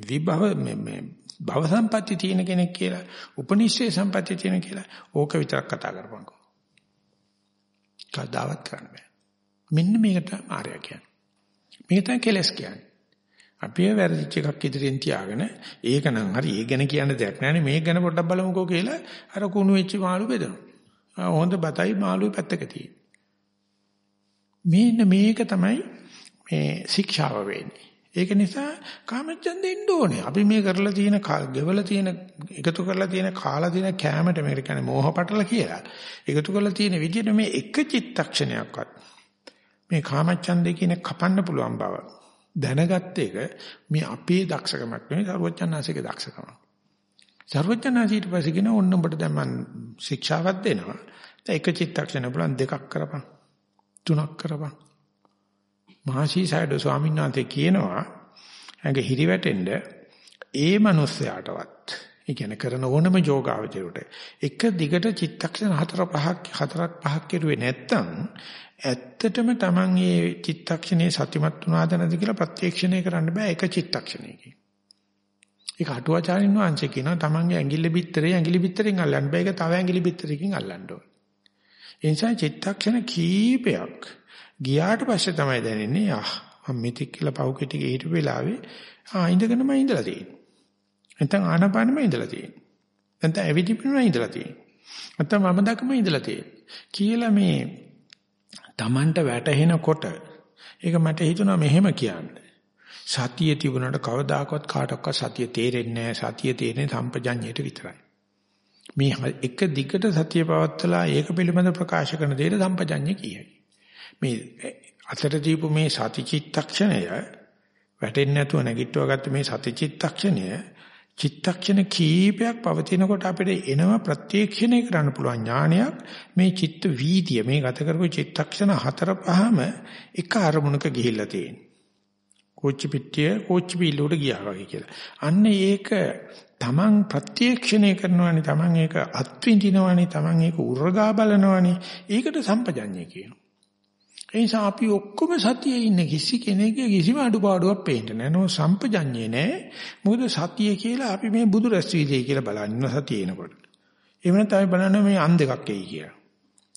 විභව මේ භව සම්පatti තියෙන කෙනෙක් කියලා උපනිශ්‍රේ සම්පatti තියෙන කියලා ඕක විතරක් කතා කරපන්කෝ. කවදාවත් කරන්න බෑ. මෙන්න මේකට මායя කියන්නේ. මේක තමයි කෙලස් කියන්නේ. අපි වැරදිච්ච එකක් ඉදිරියෙන් තියාගෙන ඒක නම් හරි ඒ ගැන කියන්න දෙයක් නැහැ මේක ගැන පොඩ්ඩක් බලමුකෝ කියලා අර කුණු වෙච්ච මාළු බෙදනවා. හොඳ බතයි මාළුයි පැත්තක තියෙන්නේ. මේන්න මේක තමයි මේ ශික්ෂාව වෙන්නේ. ඒක නිසා කාමච්ඡන්ද එන්න ඕනේ. අපි මේ කරලා තියෙන ගෙවලා තියෙන එකතු කරලා තියෙන කාලා තියෙන කැමරට මේකට කියන්නේ මෝහ පටල කියලා. එකතු කරලා තියෙන විදිහට මේ එක චිත්තක්ෂණයක්වත් මේ කාමච්ඡන්දේ කියන කපන්න පුළුවන් බව දැනගත්ත එක මේ අපේ දක්ෂකමක් නෙවෙයි සර්වඥාන්සේගේ දක්ෂකමක්. සර්වඥාන්සීට පස්සේ කියන ඕන්න ඔබට දැන් මම ශික්ෂාවක් දෙනවා. දැන් එක චිත්තක්ෂණ බලන් දෙකක් කරපන්. තුනක් කරපන්. මහසී සයඩෝ ස්වාමීන් වහන්සේ කියනවා ඇඟ හිරිවැටෙන්න ඒ මනුස්සයාටවත් ඒ කියන්නේ කරන ඕනම යෝගාවචරයට එක දිගට චිත්තක්ෂණ හතර පහක් හතරක් පහක් කෙරුවේ නැත්තම් ඇත්තටම Taman මේ චිත්තක්ෂණේ සතිමත් වුණාද නැද්ද කියලා ප්‍රත්‍යක්ෂණය කරන්න බෑ එක චිත්තක්ෂණයකින්. ඒක අටුවාචාරින් වහන්සේ කියනවා Tamanගේ ඇඟිල්ල බිත්තරේ ඇඟිලි බිත්තරෙන් අල්ලන්න බෑ ඒක තව ඇඟිලි බිත්තරකින් අල්ලන්න ඕනේ. ඒ නිසා චිත්තක්ෂණ කීපයක් ගියාට පස්සේ තමයි දැනෙන්නේ ආ මම මෙතික් කියලා පව් කෙටි ගිහිට වෙලාවේ ආ ඉඳගෙනම ඉඳලා තියෙන්නේ. නැත්නම් ආනපානෙම ඉඳලා තියෙන්නේ. නැත්නම් ඇවිදින්නෙම ඉඳලා තියෙන්නේ. නැත්නම් මම දකම ඉඳලා තියෙන්නේ. කියලා මේ Tamanට වැටහෙනකොට ඒක මට හිතුණා මෙහෙම කියන්නේ. සතිය තිබුණාට කවදාකවත් කාටවත් සතිය තේරෙන්නේ නැහැ. සතිය තේරෙන්නේ සම්පජඤ්ඤයට විතරයි. මේ එක දිගට සතිය පවත්තලා ඒක පිළිබඳ ප්‍රකාශ කරන දෙයට සම්පජඤ්ඤය කියයි. මේ අතට දීපු මේ සතිචිත්තක්ෂණය වැටෙන්නේ නැතුව නැගිටව ගත්ත මේ සතිචිත්තක්ෂණය චිත්තක්ෂණ කීපයක් පවතිනකොට අපිට එනව ප්‍රත්‍යක්ෂණය කරන්න පුළුවන් ඥානයක් මේ චිත්ත වීදිය මේ ගත කරපු චිත්තක්ෂණ හතර පහම එක අරමුණක ගිහිල්ලා තියෙනවා. කෝච්චි පිටිය කෝච්චි පිල්ලුවට ගියා වගේ කියලා. අන්න ඒක තමන් ප්‍රත්‍යක්ෂණය කරනවානේ තමන් ඒක අත්විඳිනවානේ තමන් ඒක උරගා බලනවානේ ඒකට සම්පජඤ්ඤය කියනවා. ඒ නිසා අපි ඔක්කොම සතියේ ඉන්න කිසි කෙනෙක්ගේ කිසිම අඩුපාඩුවක් පේන්න නැහැ. නෝ සම්පජඤ්ඤේ නැහැ. මොකද සතිය කියලා අපි මේ බුදු රැස් වීදී කියලා බලන්න සතිය එනකොට. එහෙම නැත්නම් අපි බලන්නේ මේ අන් දෙකක් එයි කියලා.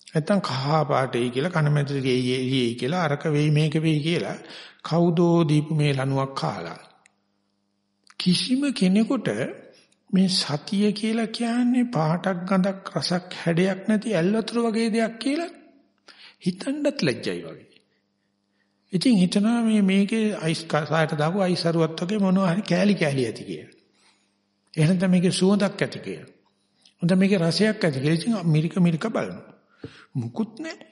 නැත්තම් කහ පාටයි කියලා කනමැද එයි කියලා අරක වෙයි මේක වෙයි කියලා කවුදෝ දීපු මේ ලණුවක් කාලා. කිසිම කෙනෙකුට මේ සතිය කියලා කියන්නේ පාටක් ගඳක් රසක් හැඩයක් නැති ඇල්වතුර වගේ දෙයක් කියලා හිතන්නත් ලැජ්ජයි වගේ. ඉතින් හිතනවා මේ මේකේ අයිස් කාසයට දාපු අයිස් අරුවත් වගේ මොනවා හරි කෑලි කෑලි ඇති කියලා. එහෙනම් තමයි මේකේ සුවඳක් ඇති කියලා. හොඳ මේකේ රසයක් ඇති කියලා ඉතින් මිරික මිරික බලනවා. මුකුත් නැහැ.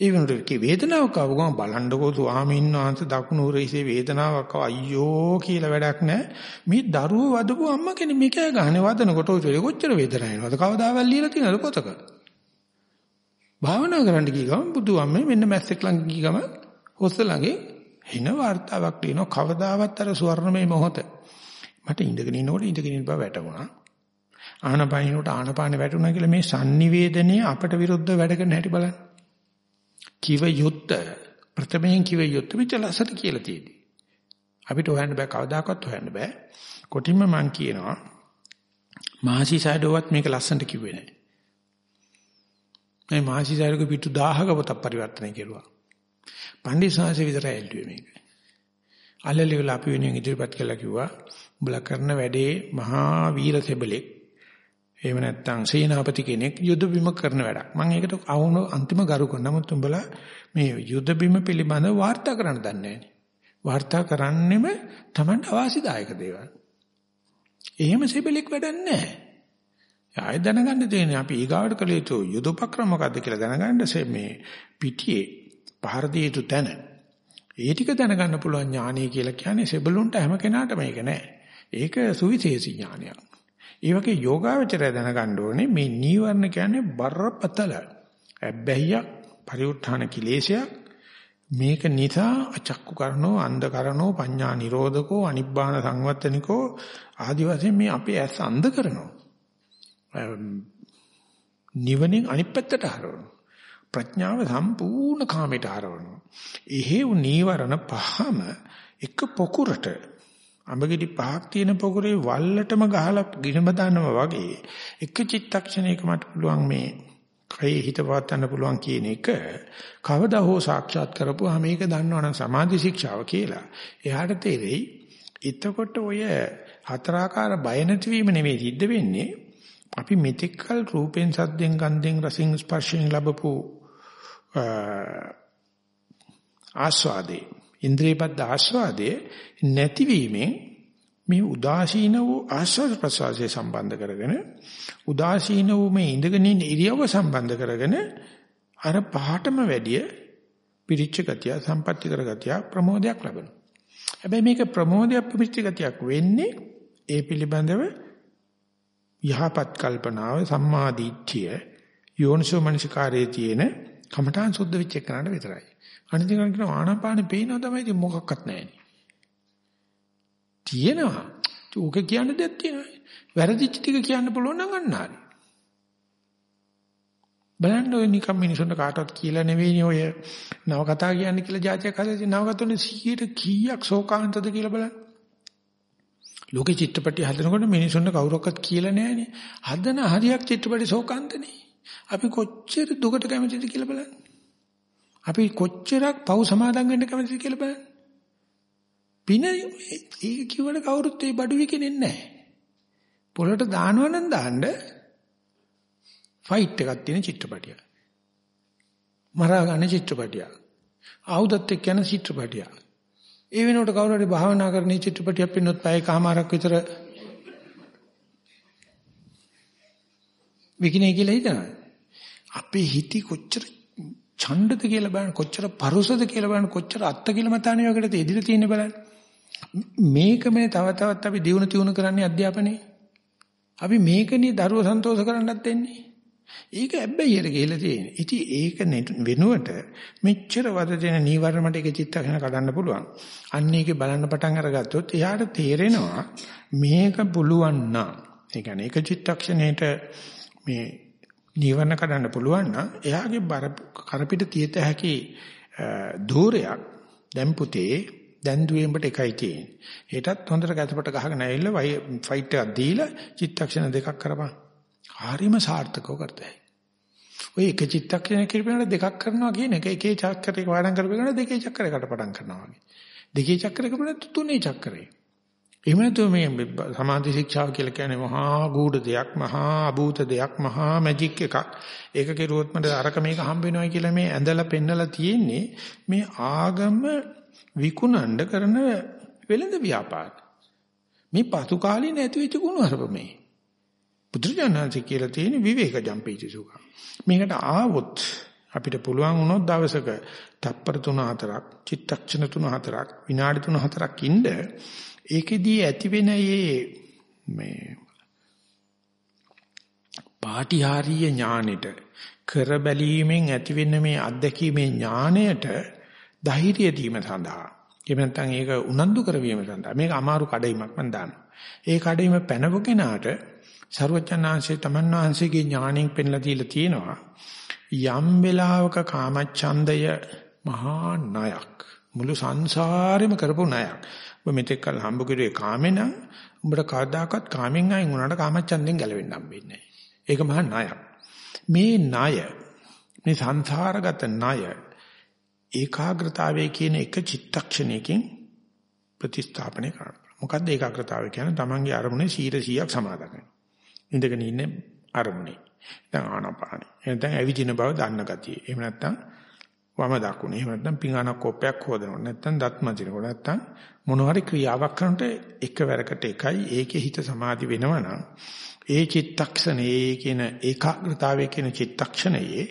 ඒ වෙනුවට කී වේදනාවක් ආව ගමන් බලන්නකෝ ස්වාමීන් වහන්සේ දකුණු උරහිසේ වේදනාවක් ආව අයියෝ කියලා වැඩක් නැහැ. මේ දරුවෝ වදපු අම්මා කෙනෙක් මේක ගහනේ වදනකොට ඔය කොච්චර වේදනාවක් එනවද? කවදාවත් ලියලා තියෙනවද පොතක? භාවනා කරන්න ගිය ගමන් බුදුහාමේ මෙන්න මැස්සෙක් ළඟ ගිය ගමන් හොස්ස ළඟේ හින වார்த்தාවක් තියෙනවා. කවදාවත් අර ස්වර්ණමය මොහොත. මට ඉඳගෙන ඉන්නකොට ඉඳගෙන ඉන්න බව වැටුණා. ආනපානිනකොට ආනපාන වැටුණා කියලා මේ sannivedanaya අපට විරුද්ධ වැඩ කරන හැටි බලන්න. කිව යුත්ත. ප්‍රථමයෙන් කිව යුත්ත විචලසට කියලා තියෙන්නේ අපිට හොයන්න බෑ කවදාකවත් හොයන්න බෑ. කොටින්ම මං කියනවා මහසි සයඩෝවත් මේක ලස්සනට කිව්වේ නෑ. මේ මහසි සයිඩෝගේ පිටු 1000ක පොතක් පරිවර්තනය කෙරුවා. පණ්ඩිත විතරයි ඇල්ලුවේ මේක. අල්ලලිවල අපි වෙනුවෙන් ඉදිරිපත් කළා කිව්වා උඹලා කරන වැඩේ මහා වීර සෙබලෙක් එහෙම නැත්නම් සේනාපති කෙනෙක් යුද බිම කරන වැඩක්. මම ඒකට අවුන අන්තිම ගරු කරන නමුත් උඹලා මේ යුද බිම පිළිබඳව වාර්තා කරන්න දන්නේ නැහැ. වාර්තා කරන්නෙම Taman අවාසිදායක දේවල්. එහෙම සෙබලෙක් වැඩක් නැහැ. ආයෙ දැනගන්න තියෙන්නේ අපි ඊගාවට කළ යුතු යුදෝපක්‍රම මොකද්ද කියලා දැනගන්න මේ පිටියේ පහර දිය යුතු තැන. ඒ ටික දැනගන්න පුළුවන් ඥානය කියලා කියන්නේ සෙබළුන්ට හැම කෙනාටම මේක නෑ. ඒක සුවිශේෂී ඥානයක්. ඒ වගේ යෝගාවචරය දැනගන්න ඕනේ මේ නීවරණ කියන්නේ බරපතල අබ්බැහියක් පරිඋත්ථාන කිලේශයක් මේක නිසා අචක්කු කරනෝ අන්ධ කරනෝ පඤ්ඤා නිරෝධකෝ අනිබ්බාන සංවත්තනිකෝ ආදි වශයෙන් මේ අපේ ඇස් අන්ධ කරනවා නිවනින් අනිත් පැත්තට හරවනවා ප්‍රඥාව සම්පූර්ණ කාමයට හරවනවා. එහෙව් නීවරණ පහම එක පොකුරට අඹගෙඩි පහක් තියෙන පොකුරේ වල්ලටම ගහලා ගිනම දානවා වගේ එක චිත්තක්ෂණයක මට පුළුවන් මේ කයේ හිත පවත්වන්න පුළුවන් කියන එක කවදා හෝ සාක්ෂාත් කරපුවාම මේක දන්නවනම් සමාධි ශික්ෂාව කියලා. එයාට තේරෙයි එතකොට ඔය හතරාකාර බය නැතිවීම නෙවෙයි සිද්ධ වෙන්නේ අපි මෙතෙක්කල් රූපෙන් සද්දෙන් ගන්ධෙන් රසින් ස්පර්ශයෙන් ලැබපු ආස්වාදේ ඉන්ද්‍රියපද්ද ආස්වාදේ නැතිවීමෙන් මේ උදාසීන වූ ආස්වාද ප්‍රසවාසයේ සම්බන්ධ කරගෙන උදාසීන වූ මේ ඉඳගෙන ඉන්න ඉරියව්ව සම්බන්ධ කරගෙන අර පහටම වැඩිය පිරිච්ච ගතිය සම්පත්‍ති කර ගතිය ප්‍රමෝදයක් ලැබෙනවා. හැබැයි මේක ප්‍රමෝදයක් පිරිච්ච ගතියක් වෙන්නේ ඒ පිළිබඳව යහපත් කල්පනාව සම්මා දිට්ඨිය යෝනිසෝ මනසිකාරයේ තියෙන කමඨාන් සුද්ධ වෙච්ච එකනට විතරයි. අනිත් එක කියන ආනාපානෙ පේනවා තමයි ඉතින් මොකක්වත් නැහැ. තියෙනවා. ඕක කියන්න දෙයක් තියෙනවා. වැරදිච්ච ටික කියන්න පුළුවන් නම් අන්න හරි. බලන්න ඔය නිකම් මිනිසුන්ට කාටවත් කියලා නෙවෙයිනේ ඔය නව කතා කියන්නේ කියලා જાතියක් හදලා නවකතුනේ 100ට කීයක් ශෝකාන්තද කියලා බලන්න. ලෝකේ චිත්‍රපටි හදනකොට මිනිසුන්ට කවුරක්වත් කියලා නැහැනේ. හදන හරියක් චිත්‍රපටි ශෝකාන්තනේ. අපි කොච්චර දුකට කැමතිද කියලා බලන්න. අපි කොච්චරක් පව් සමාදම් වෙන්න කැමතිද කියලා බලන්න. පින ඒක කිව්වට කවුරුත් ඒ බඩු විකිනෙන්නේ නැහැ. පොළට දානවා නම් දාන්න ෆයිට් එකක් තියෙන චිත්‍රපටියක්. මරා ගන්න චිත්‍රපටියක්. ආයුධත් එක්ක යන චිත්‍රපටියක්. ඒ වෙනකොට කවුරු හරි භාවනා කරන චිත්‍රපටියක් පින්නොත් පැයකමාරක් විතර විකිනේ කියලා හිතනවා. අපේ හිති කොච්චර ඡණ්ඩද කියලා බලන්න කොච්චර පරුසද කියලා බලන්න කොච්චර අත්ත කියලා මතානේ වගේට එදිලා තියෙන්නේ බලන්න. මේකමනේ තව තවත් අපි දිනු තියුණු කරන්නේ අධ්‍යාපනයේ. අපි මේකනේ දරුවෝ සන්තෝෂ කරන්නත් දෙන්නේ. ඒක හැබැයිට ගිහිලා තියෙන්නේ. ඉතින් ඒක වෙනුවට මෙච්චර වද දෙන නීවරණයට එක චිත්තක්ෂණ කඩන්න පුළුවන්. අන්න ඒකේ බලන්න පටන් අරගත්තොත් එයාට තේරෙනවා මේක පුළුවන් නම් ඒ කියන්නේ එක චිත්තක්ෂණයට මේ නීවරණ කඩන්න පුළුවන් නම් එයාගේ බර කරපිට තියත හැකි ධූරයක් දැන් පුතේ දැන් දුවේඹට එකයි තියෙන්නේ. හෙටත් හොඳට ගැතපට ගහගෙන ඇවිල්ලා ෆයිට් එකක් දීලා චිත්තක්ෂණ දෙකක් කරපන්. හරිම සාර්ථකව කරතයි. ඔය එක චිත්තක්ෂණ කිරිපෙනට දෙකක් කරනවා කියන එක එකේ චක්‍රයක වඩම් කරපේකට දෙකේ චක්‍රයකට පටන් කරනවා වගේ. දෙකේ චක්‍රයක වඩ තුනේ චක්‍රේ. එහෙම නැතුව මේ සමාධි ශික්ෂාව කියලා කියන්නේ මහා ගූඪ දෙයක්, මහා අභූත දෙයක්, මහා මැජික් එකක්. ඒක කෙරුවොත් මට අරක මේක හම්බ වෙනවා කියලා මේ ඇඳලා පෙන්නලා තියෙන්නේ මේ ආගම විකුණන්න කරන වෙළඳ ව්‍යාපාර. මේ පසු කාලේ නැති වෙච්ච ගුණ අරප මේ. බුදුරජාණන්සේ කියලා තියෙන විවේක ජම්පීති සුඛ. මේකට ආවොත් අපිට පුළුවන් වුණොත් දවසක තප්පර 3-4ක්, චිත්තක්ෂණ 3-4ක්, විනාඩි 3-4ක් ඉන්න ඒකෙදී ඇති වෙන මේ පාටිහාරීය ඥානෙට කර බැලීමෙන් ඇති වෙන මේ අත්දැකීමේ ඥාණයට ධෛර්යය දීම සඳහා එහෙම නැත්නම් ඒක උනන්දු කරවීම සඳහා මේක අමාරු කඩයිමක් මම දන්නවා. ඒ කඩයිම පැනපු කෙනාට ਸਰවඥාන්සේ තමන් වහන්සේගේ ඥාණයෙන් පෙන්ලා දීලා තියෙනවා. යම් වෙලාවක කාමච්ඡන්දය මහා ණයක්. මුළු සංසාරෙම කරපු ණයක්. ඔබ මෙතෙක් කල හම්බ කරුවේ කාමෙන් නම් උඹට කවදාකවත් කාමෙන් අයින් වුණාට කාමච්ඡන්දෙන් ගැලවෙන්න හම්බෙන්නේ නැහැ. ඒක මහා ණයක්. මේ ණය මේ සංසාරගත ණය ඒකාග්‍රතාවයේ කියන එක චිත්තක්ෂණයකින් ප්‍රතිස්ථාපනය කරනවා. මොකද්ද ඒකාග්‍රතාවය කියන්නේ? තමන්ගේ අරමුණේ 100ක් සමාදන් වෙනවා ඉඳගෙන ඉන්නේ අරමුණේ. දැන් ආනපානෙ. එහෙනම් ඇවිදින බව දන්න ගතිය. එහෙම නැත්නම් වම දකුණ. එහෙම නැත්නම් පිඟානක් කොප්පයක් හොදනකොට නැත්නම් දත් මදිනකොට නැත්නම් මොන හරි ක්‍රියාවක් කරනට එකවරකට එකයි ඒකේ හිත සමාධි වෙනවනම් ඒ චිත්තක්ෂණයේ කියන ඒකාග්‍රතාවයේ කියන චිත්තක්ෂණයේ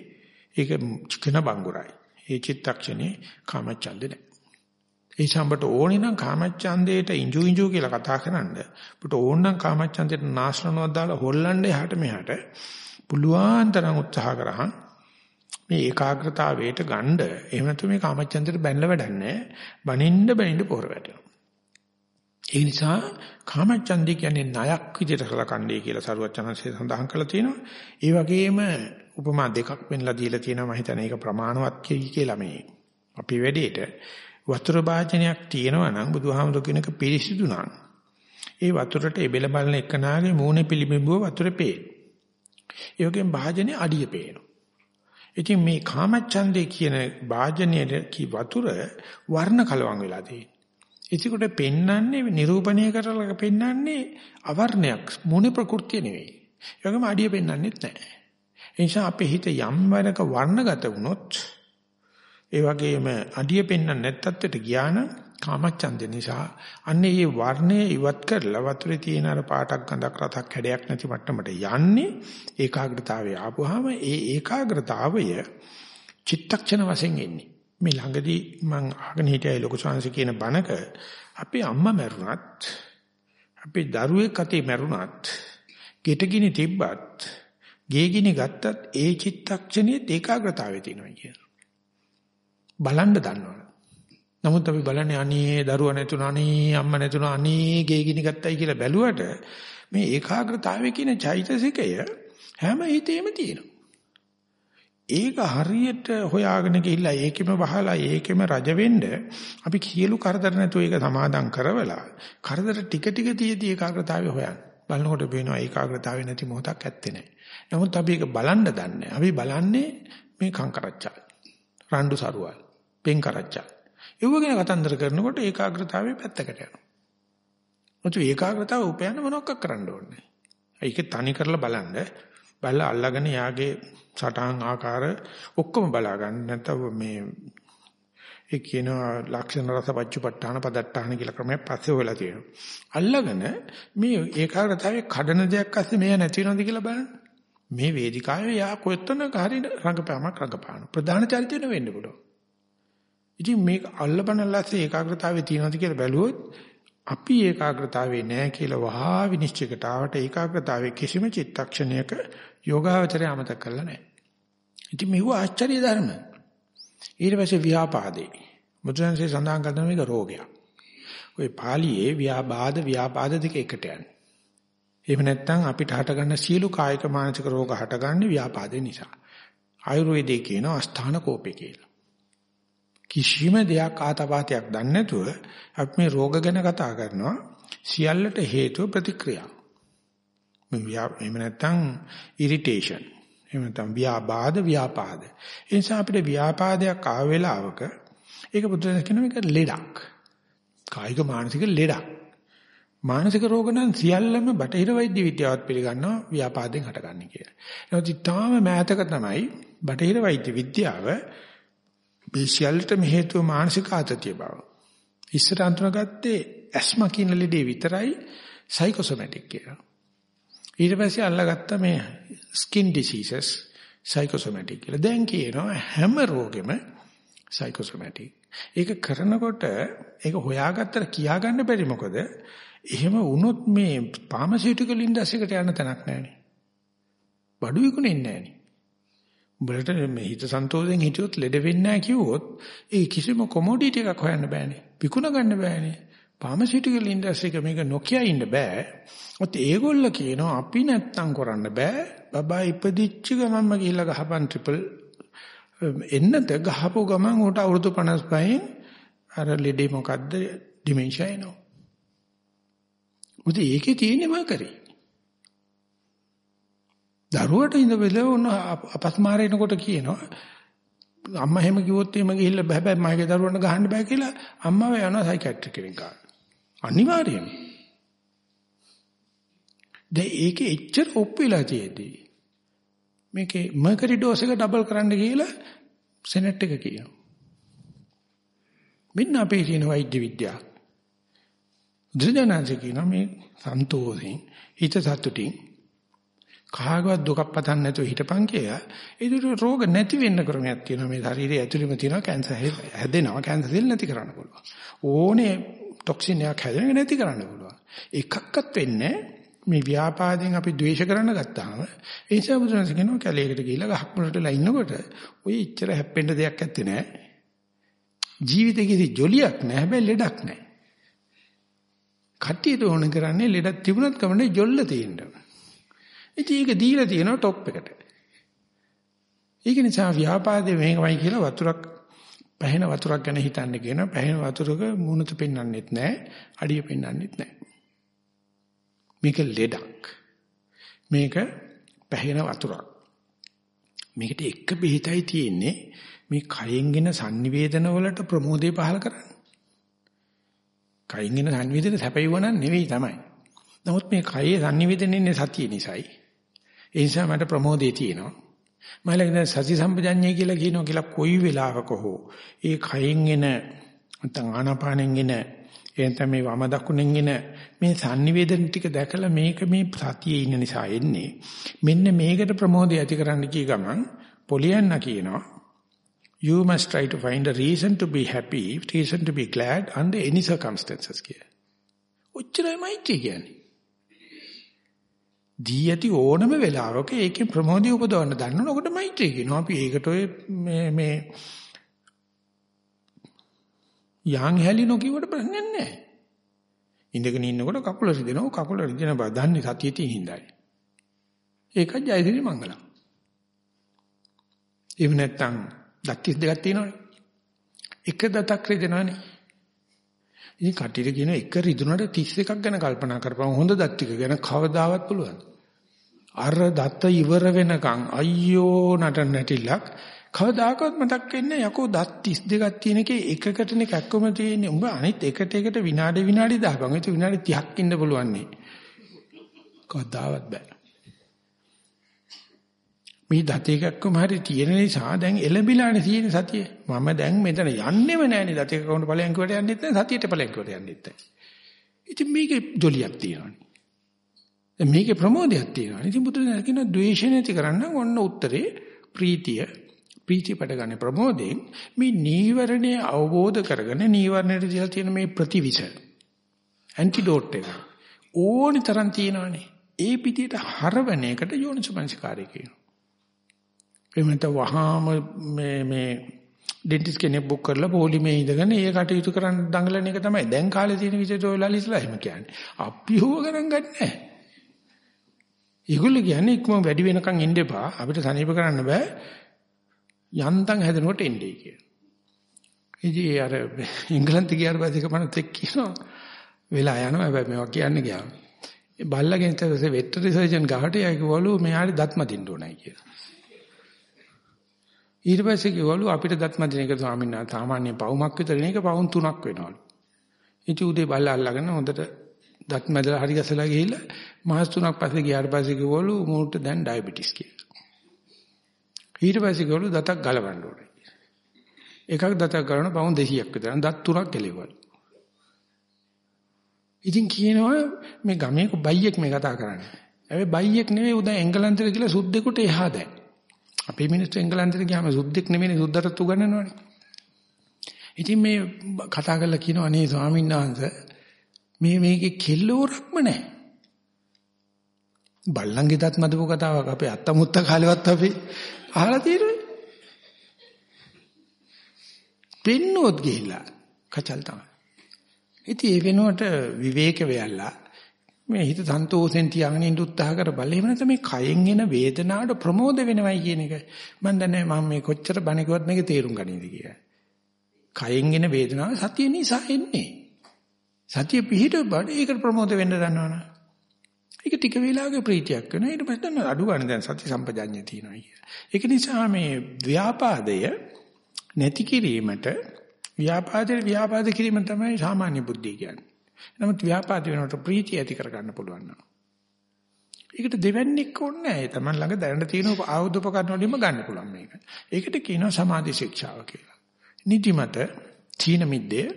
ඒක චිකන බංගුරයි. ඒ චිත්තක්ෂණේ කාමචන්දේ නැහැ. ඒ සම්බට ඕනේ නම් කාමච්ඡන්දේට ඉංජු ඉංජු කියලා කතා කරන්න. අපිට ඕන නම් කාමච්ඡන්දේට නාශනනවා දාලා හොල්ලන්න එහාට මෙහාට පුළුවන් තරම් උත්සාහ කරහන් මේ ඒකාග්‍රතාවයට ගන්න එහෙම නැත්නම් මේ කාමච්ඡන්දේට බැඳලා වැඩන්නේ බනින්න බනින්න පොර වැටෙනවා. ඒ නිසා කාමච්ඡන්දේ කියන්නේ ණයක් විදිහට සලකන්නේ කියලා සරුවචනන්සේ සඳහන් කරලා තියෙනවා. ඒ වගේම උපමා දෙකක් පෙන්ලා දීලා තියෙනවා මම හිතන්නේ ඒක ප්‍රමාණවත් කියලා මේ අපි වැඩේට වතුර භාජනයක් තියෙනවා නම් බුදුහාමුදුර කෙනෙක් පිරිසිදු නම් ඒ වතුරට එබෙල බලන එකනාගේ මූණේ පිළිබිඹුව වතුරේ පේන. ඒ වගේම භාජනේ අඩිය පේනවා. ඉතින් මේ කාමච්ඡන්දේ කියන භාජනයේ කි වතුර වර්ණ කලවම් වෙලා තියෙනවා. ඒකට පෙන්වන්නේ නිරූපණය කරලා පෙන්වන්නේ අවර්ණයක් මූණේ ප්‍රകൃතිය නෙවෙයි. ඒ වගේම අඩිය පෙන්වන්නෙත් නැහැ. ඒ නිසා අපේ හිත යම් වරක වර්ණගත වුණොත් ඒ වගේම අඩිය පෙන්වන්න නැත්තත්ට ගියා නම් කාමච්ඡන්ද නිසා අන්නේ මේ වර්ණය ඉවත් කරලා වතුරේ තියෙන අර පාටක් ගඳක් රසක් හැඩයක් නැති මට්ටමට යන්නේ ඒකාග්‍රතාවය ආපුවාම ඒ ඒකාග්‍රතාවය චිත්තක්ෂණ වශයෙන් එන්නේ. මේ ළඟදී මං අහගෙන හිටියයි ලොකු ශාංශ කියන බණක අපේ අම්මා මැරුණත් අපේ දරුවෙක් අතේ මැරුණත් ගෙටගිනි තිබ්බත් ගේගිනි ගත්තත් ඒ චිත්තක්ෂණයේ ඒකාග්‍රතාවය තියෙනවා කියන බලන්න දන්නවනේ. නමුත් අපි බලන්නේ අනේ දරුවා නැතුණා අනේ අම්මා නැතුණා අනේ ගේ ගිනි ගත්තයි කියලා බැලුවට මේ ඒකාග්‍රතාවය කියන චෛතසිකය හැම හිතේම තියෙනවා. ඒක හරියට හොයාගෙන ගිහිල්ලා ඒකෙම වහලා ඒකෙම රජ වෙන්න අපි කියලු කරදර නැතුව ඒක සමාදම් කරවලා කරදර ටික ටික තියදී ඒකාග්‍රතාවය හොයන්න. බලනකොට පේනවා ඒකාග්‍රතාවය නැති මොහොතක් ඇත්තේ නැහැ. නමුත් අපි ඒක බලන්න දන්නේ. අපි බලන්නේ මේ කංකරච්චා. රණ්ඩු සරුවල්. පෙන් කරච්චා. ඒව ගැන කතන්දර කරනකොට ඒකාග්‍රතාවය පැත්තකට යනවා. මුතු ඒකාග්‍රතාව උපයන්න මොනවක් කරන්න ඕනේ. ඒක තනි කරලා බලන්න. බලලා අල්ලගෙන යාගේ සටහන් ආකාර ඔක්කොම බලා ගන්න. නැත්නම් මේ ඒ කියනවා ලක්ෂණ රස පච්චපට්ඨාන පදට්ඨාන කියලා ක්‍රමයක් පස්සේ හොයලා තියෙනවා. අල්ලගෙන මේ ඒකාග්‍රතාවයේ කඩන දෙයක් අස්සේ මෙය නැති වෙනවද කියලා බලන්න. මේ වේදිකාවේ යා කොතනක හරි රංගපෑමක් රංගපාන. ප්‍රධාන චරිතය වෙන්න පුළුවන්. ඉතින් මේක අල්ලපනලස්සේ ඒකාග්‍රතාවයේ තියෙනවද කියලා බැලුවොත් අපි ඒකාග්‍රතාවේ නැහැ කියලා වහා විනිශ්චයකට ආවට ඒකාග්‍රතාවයේ කිසිම චිත්තක්ෂණයක යෝගාවචරය අමතක කරලා නැහැ. ඉතින් මේව ආශ්චර්ය ධර්ම. ඊට පස්සේ ව්‍යාපාදේ. මුද්‍රන්සේ සඳහන් කරන මේක රෝගයක්. ওই පාළියේ ව්‍යාබාධ ව්‍යාපාද දෙක එකට යන්නේ. එහෙම නැත්නම් අපිට හටගන්න සියලු කායික මානසික රෝග හටගන්නේ ව්‍යාපාදේ නිසා. ආයුර්වේදයේ කියනවා අස්ථාන කෝපේ කියලා. කිසිම දෙයක් ආතපాతයක් දන්නේ නැතුව අපි මේ රෝග ගැන කතා කරනවා සියල්ලට හේතුව ප්‍රතික්‍රියා. එහෙම නැත්නම් ඉරිටේෂන්. එහෙම නැත්නම් ව්‍යාබාධ ව්‍යාපාද. ඒ නිසා අපිට ව්‍යාපාදයක් ආව වෙලාවක ඒක බුදුන් කියන එක ලෙඩක්. කායික මානසික ලෙඩක්. මානසික රෝග නම් සියල්ලම බටහිර වෛද්‍ය විද්‍යාවත් පිළිගන්නවා ව්‍යාපාදයෙන් හටගන්නේ කියලා. එහෙනම් ඉතාලම මෑතක තමයි බටහිර වෛද්‍ය විද්‍යාව මේ සියල්ලටම හේතුව මානසික ආතතිය බව. ඉස්සර අඳුනගත්තේ ඇස්මා කියන ලෙඩේ විතරයි සයිකෝසොමැටික් කියලා. ඊට පස්සේ අල්ලගත්ත මේ ස්කින් ඩිසීසස් සයිකෝසොමැටික් කියලා. දැන් කියනවා හැම රෝගෙම සයිකෝසොමැටික්. ඒක කරනකොට ඒක හොයාගත්තට කියාගන්න බැරි මොකද? එහෙම වුණොත් මේ ෆාමසිටිකල් ඉන්ඩස්ට්‍රි එකට යන්න තැනක් නැහැ නේ. බඩු විකුණෙන්නේ නැහැ නේ. උඹලට මේ හිත සන්තෝෂයෙන් හිටියොත් ලෙඩ වෙන්නේ නැහැ කිව්වොත් ඒ කිසිම කොමොඩිටි එකක් හොයන්න බෑනේ. විකුණ ගන්න බෑනේ. ෆාමසිටිකල් ඉන්ඩස්ට්‍රි එක මේක නොකිය ඉන්න බෑ. ඔත් ඒගොල්ල කියනවා අපි නැත්තම් කරන්න බෑ. බබා ඉපදිච්ච ගමන්ම ගිහිල්ලා ගහපන් ට්‍රිපල් එන්නත ගහපු ගමන් උට අවුරුදු 55න් අර ලෙඩේ මොකද්ද ඩිමෙන්ෂියා එනවා. උදේ ඒකේ තියෙන්නේ මාකරේ. දරුවට ඉඳ උන අපස්මාරේනකොට කියනවා අම්මා එහෙම කිව්වොත් එහෙම ගිහිල්ලා බෑ මගේ දරුවන්ට ගහන්න බෑ කියලා අම්මාව යනවා සයිකියාට්‍රික් කෙනෙක් ගන්න. අනිවාර්යයෙන්ම. දැන් ඒකේ එච්චර ඔප්පු වෙලා තියෙද්දි මේකේ මර්කරි ඩෝස් එක ඩබල් කරන්න කියලා සෙනෙට් එක කියනවා. මෙන්න අපේ තියෙන වෛද්‍ය විද්‍යාව. දුජනන්සේ කියනවා මේ සන්තෝෂෙන් හිත සතුටින් කාගවත් දුකක් පතන්න නැතුව හිටපන් කියලා. ඒකට රෝග නැති වෙන්න ක්‍රමයක් තියෙනවා මේ ශරීරයේ ඇතුළෙම තියෙනවා කැන්සර් හැදෙනවා කැන්සර් සෙල් නැති කරන්න පුළුවන්. ඕනේ ටොක්සින් එකක් හැදෙන නැති කරන්න පුළුවන්. එකක්වත් වෙන්නේ මේ ව්‍යාපාදයෙන් අපි ද්වේෂ කරන්න ගත්තාම ඒ නිසා බුදුරජාණන් කියනවා කැලේකට ගිහිල්ලා ගහක් මුලටලා ඉන්නකොට ඔය ඉච්චර හැප්පෙන්න දෙයක් ඇත්තේ නැහැ. ජීවිතේ කිසි ජොලියක් නැහැ හැබැයි ලෙඩක් නැහැ. කට්ටියට ඕන කරන්නේ ලෙඩක් තිබුණත් කමන්නේ ජොල්ල තියෙන්න. ඉතින් ඒක දීලා තියෙනවා টොප් එකට. ඒක නිසා ව්‍යාපාදේ මේකමයි කියලා වතුරක් පැහෙන වතුරක් ගැන හිතන්න කියන පැහෙන වතුරක මුණත පෙන්වන්නෙත් නැහැ, අඩිය පෙන්වන්නෙත් නැහැ. මේක ලෙඩක්. මේක පැහෙන වතුරක්. මේකට එක බෙහෙතයි තියෙන්නේ මේ කයෙන්ගෙන sannivedana වලට ප්‍රමෝදේ පහල කරන්න. කයින්ගෙන sannivedana සැපයුවනම් නෙවෙයි තමයි. නමුත් මේ කයේ sannivedana ඉන්නේ සතිය නිසායි. ඒ නිසා මට ප්‍රමෝදේ තියෙනවා. මම ළඟ සති සම්පජඤ්ඤය කියලා කියනවා කියලා කොයි වෙලාවක හෝ ඒ කයෙන් එන නැත්නම් ආනාපානෙන් එන එතන මේ වම දකුණෙන් එන මේ sannivedana ටික දැකලා මේක මේ සතියේ ඉන්න නිසා එන්නේ. මෙන්න මේකට ප්‍රමෝදය ඇති කරන්න කී ගමන් පොලියන්න කියනවා you must try to find a reason to be happy, reason to be glad under any circumstances කියලා. ඔච්චරයි මෛත්‍රී කියන්නේ. දී ඇති ඕනම වෙලාවක ඒකේ ප්‍රමෝදය උපදවන්න දන්නවනකොට මෛත්‍රී කියනවා. අපි ඒකට ඔය මේ මේ යන් හැලි නොකියවට ප්‍රශ්නයක් නැහැ. ඉඳගෙන ඉන්නකොට කකුල රිදෙනවා කකුල රිදෙන බව දන්නේ සතිය තියෙන හිඳයි. ඒකත් ජයසිරි මංගලම්. එහෙම නැත්නම් දත් 32ක් තියෙනවනේ. එක දතක් රිදෙනවනේ. ඉතින් කටියට කියන එක රිදුනට 31ක් ගැන කල්පනා කරපුවම හොඳ දත් ටික ගැන කවදාවත් පුළුවන්. අර දත ඉවර වෙනකන් අයියෝ නටන නැටිලක් කවදාකවත් මතක් වෙන්නේ යකෝ දත් 32ක් තියෙන එකේ එකකටනේ කැක්කම තියෙන්නේ. උඹ අනිත් එකට එකට විනාඩි විනාඩි දාපන්. ඒක විනාඩි 30ක් ඉන්න පුළුවන් නේ. කවදාවත් බෑ. මේ දත එකක්ම හරි තියෙන නිසා දැන් එළඹිලානේ තියෙන සතිය. මම දැන් මෙතන යන්නෙම නෑනේ දත එකකට ඵලයන් කිවට යන්නෙත් නෑ සතියට ඵලයන් කිවට යන්නෙත් නෑ. ඉතින් මේකේ ජොලියක් තියෙනවානේ. දැන් මේකේ ප්‍රමෝදයක් තියෙනවා. ඉතින් බුදුරජාණන් කියන ද්වේෂ නැති කරන්න ඔන්න උත්තරේ ප්‍රීතිය ප්‍රීතිපට ගන්න ප්‍රමෝදයෙන් මේ නීවරණය අවබෝධ කරගෙන නීවරණයට දිලා තියෙන මේ ප්‍රතිවිෂ ඇන්ටිඩෝට් එක ඕනි තරම් තියෙනවානේ. ඒ පිටියට හරවන එකට යෝනිසමනසිකාරය කියනවා. එහෙම නැත්නම් වහාම මේ මේ ඩෙන්ටිස් කෙනෙක් බුක් කරලා පොලිමේ ඉඳගෙන ඒ කටයුතු කරන්න දඟලන එක තමයි දැන් කාලේ තියෙන විදිහට ඔය ලලිස්ලා එහෙම කියන්නේ. අපි හොව ගණන් ගන්නෑ. ඒගොල්ලෝ කියන්නේ ඉක්ම වැඩි වෙනකන් ඉන්න එපා අපිට සනීප කරන්න බෑ යන්තම් හැදෙනකොට එන්නේ කියලා. ඉතින් අර ඉංගලන්ත ගියාට පස්සේ කමනත් එක්ක කියනවා වෙලා යනවා හැබැයි මේවා කියන්න ගියාම. ඒ බල්ලගෙන් ඊට වෙටරි සර්ජන් ගහට යකිවලු මෙයාට දත්ම දින්න ඕනයි කියලා. ඊට පස්සේ කිව්වලු අපිට දත්ම දින එක ස්වාමීන් වහන්සේ සාමාන්‍ය පවුමක් විතර නේ ඒක පවුන් තුනක් වෙනවලු. ඉතින් උදේ බල්ලා අල්ලගෙන හොඳට දත් මැදලා හරි ගසලා ගිහිල්ලා මාස තුනක් පස්සේ ගියාට පස්සේ කිව්වලු මූට දැන් ඩයබටිස් කියලා. ඊට පස්සේ කිව්වලු දතක් ගලවන්න ඕනේ. එකක් දතක් ගලවන පවුන් 200ක් විතර. දත් තුනක් කෙලෙවලු. ඉතින් කියනවා මේ ගමේ බයියෙක් මේ කතා කරන්නේ. හැබැයි බයියෙක් නෙවෙයි උදා එංගලන්තෙට කියලා සුද්දෙකුට එහා දැන්. අපේ මිනිස්සු එංගලන්තෙට ගියාම සුද්දෙක් නෙවෙයි සුද්දට උගන්වනවනේ. ඉතින් මේ කතා කරලා කියනවා අනේ ස්වාමීන් වහන්සේ මේ මේකේ කෙල්ලෝරක්ම නැහැ. බල්ලන්ගේ දත් මදපු කතාවක් අපේ අත්තමුත්ත කාලෙවත් අපි අහලා තියෙන්නේ. පින්නොත් ගිහිල්ලා කචල් තමයි. ඉතින් ඒ වෙනුවට විවේක වෙයලා මේ හිත සන්තෝෂෙන් තියාගෙන ඉන්න උත්සාහ කර බලේ වෙනත මේ කයෙන් එන වේදනාවට ප්‍රමෝද වෙනවයි කියන එක මම දන්නේ මම මේ කොච්චර බණිකුවත් මේක තේරුම් ගන්නේද කියලා. කයෙන් එන වේදනාව සතිය නිසා එන්නේ. සතිය පිහිට බඩ ඒකට ප්‍රමෝද වෙන්න දන්නවනේ. ඒක ටික වේලාවක ප්‍රීතියක් වෙනවා. ඊට පස්සේ දැන් අඩු ගන්න දැන් සති සම්පජාඤ්ඤය තියෙනවා කියලා. ඒක නිසා මේ ව්‍යාපාදය නැති කිරීමට ව්‍යාපාදේ ව්‍යාපාද කිරීම තමයි සාමාන්‍ය බුද්ධිය කියන්නේ. නමුත් ව්‍යාපාද වෙනකොට ප්‍රීතිය ඇති කරගන්න පුළුවන් නෝ. ඒකට දෙවන්නේක් ඕනේ නැහැ. Taman ළඟ දැනට තියෙන ආයුධ උපකරණ වලින්ම ගන්න පුළුවන් මේක. ඒකට කියනවා සමාධි ශික්ෂාව කියලා. නිදිමත තීන මිද්දේ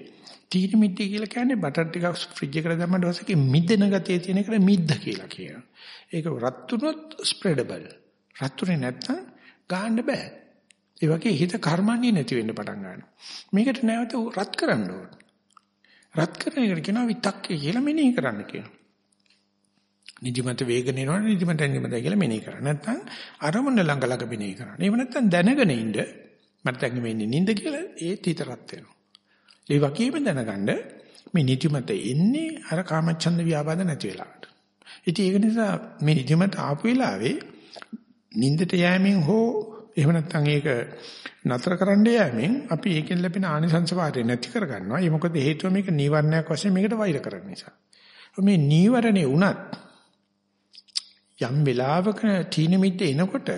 තීන මිද්දේ කියලා කියන්නේ බටර් ටිකක් ෆ්‍රිජ් එකට දැම්මම ඊපස්සේ මිදෙන ගතිය තියෙන එකට මිද්ද කියලා කියනවා. ඒක රත් වුණොත් ස්ප්‍රෙඩබල්. රත් උනේ නැත්නම් ගන්න බෑ. ඒ වගේ හිත කර්මන්නේ නැති වෙන්න පටන් ගන්නවා. මේකට නැවත රත් කරන්න ඕන. රත් කරන එකට කියනවා විතක්කේ කියලා මෙනෙහි කරන්න කියනවා. නිදිමත වේගන එනවනේ නිදිමත නිදිමත කියලා මෙනෙහි කරා. නැත්නම් අරමුණ ළඟ ළඟ මෙනෙහි කරා. එහෙම නැත්නම් දැනගෙන ඉන්න මට දැන් මේ නිින්ද කියලා ඒත් හිත රත් වෙනවා. ඒ වගේම දැනගන්න මේ නිදිමත එන්නේ අර කාමච්ඡන්ද ව්‍යාපාද නැති වෙලාවට. ඉතින් ඒක නිසා මේ නිදිමත ආපු වෙලාවේ නිින්දට යෑමෙන් හෝ එහෙම නැත්නම් ඒක නතර කරන්න යෑමෙන් අපි ඒකෙන් ලැබෙන ආනිසංස වාරය නැති කරගන්නවා. ඒ මොකද හේතුව මේක නීවරණයක් වශයෙන් මේකට වෛර කරන නිසා. මේ නීවරණේ උනත් යම් වෙලාවක තීන මිද්ද එනකොට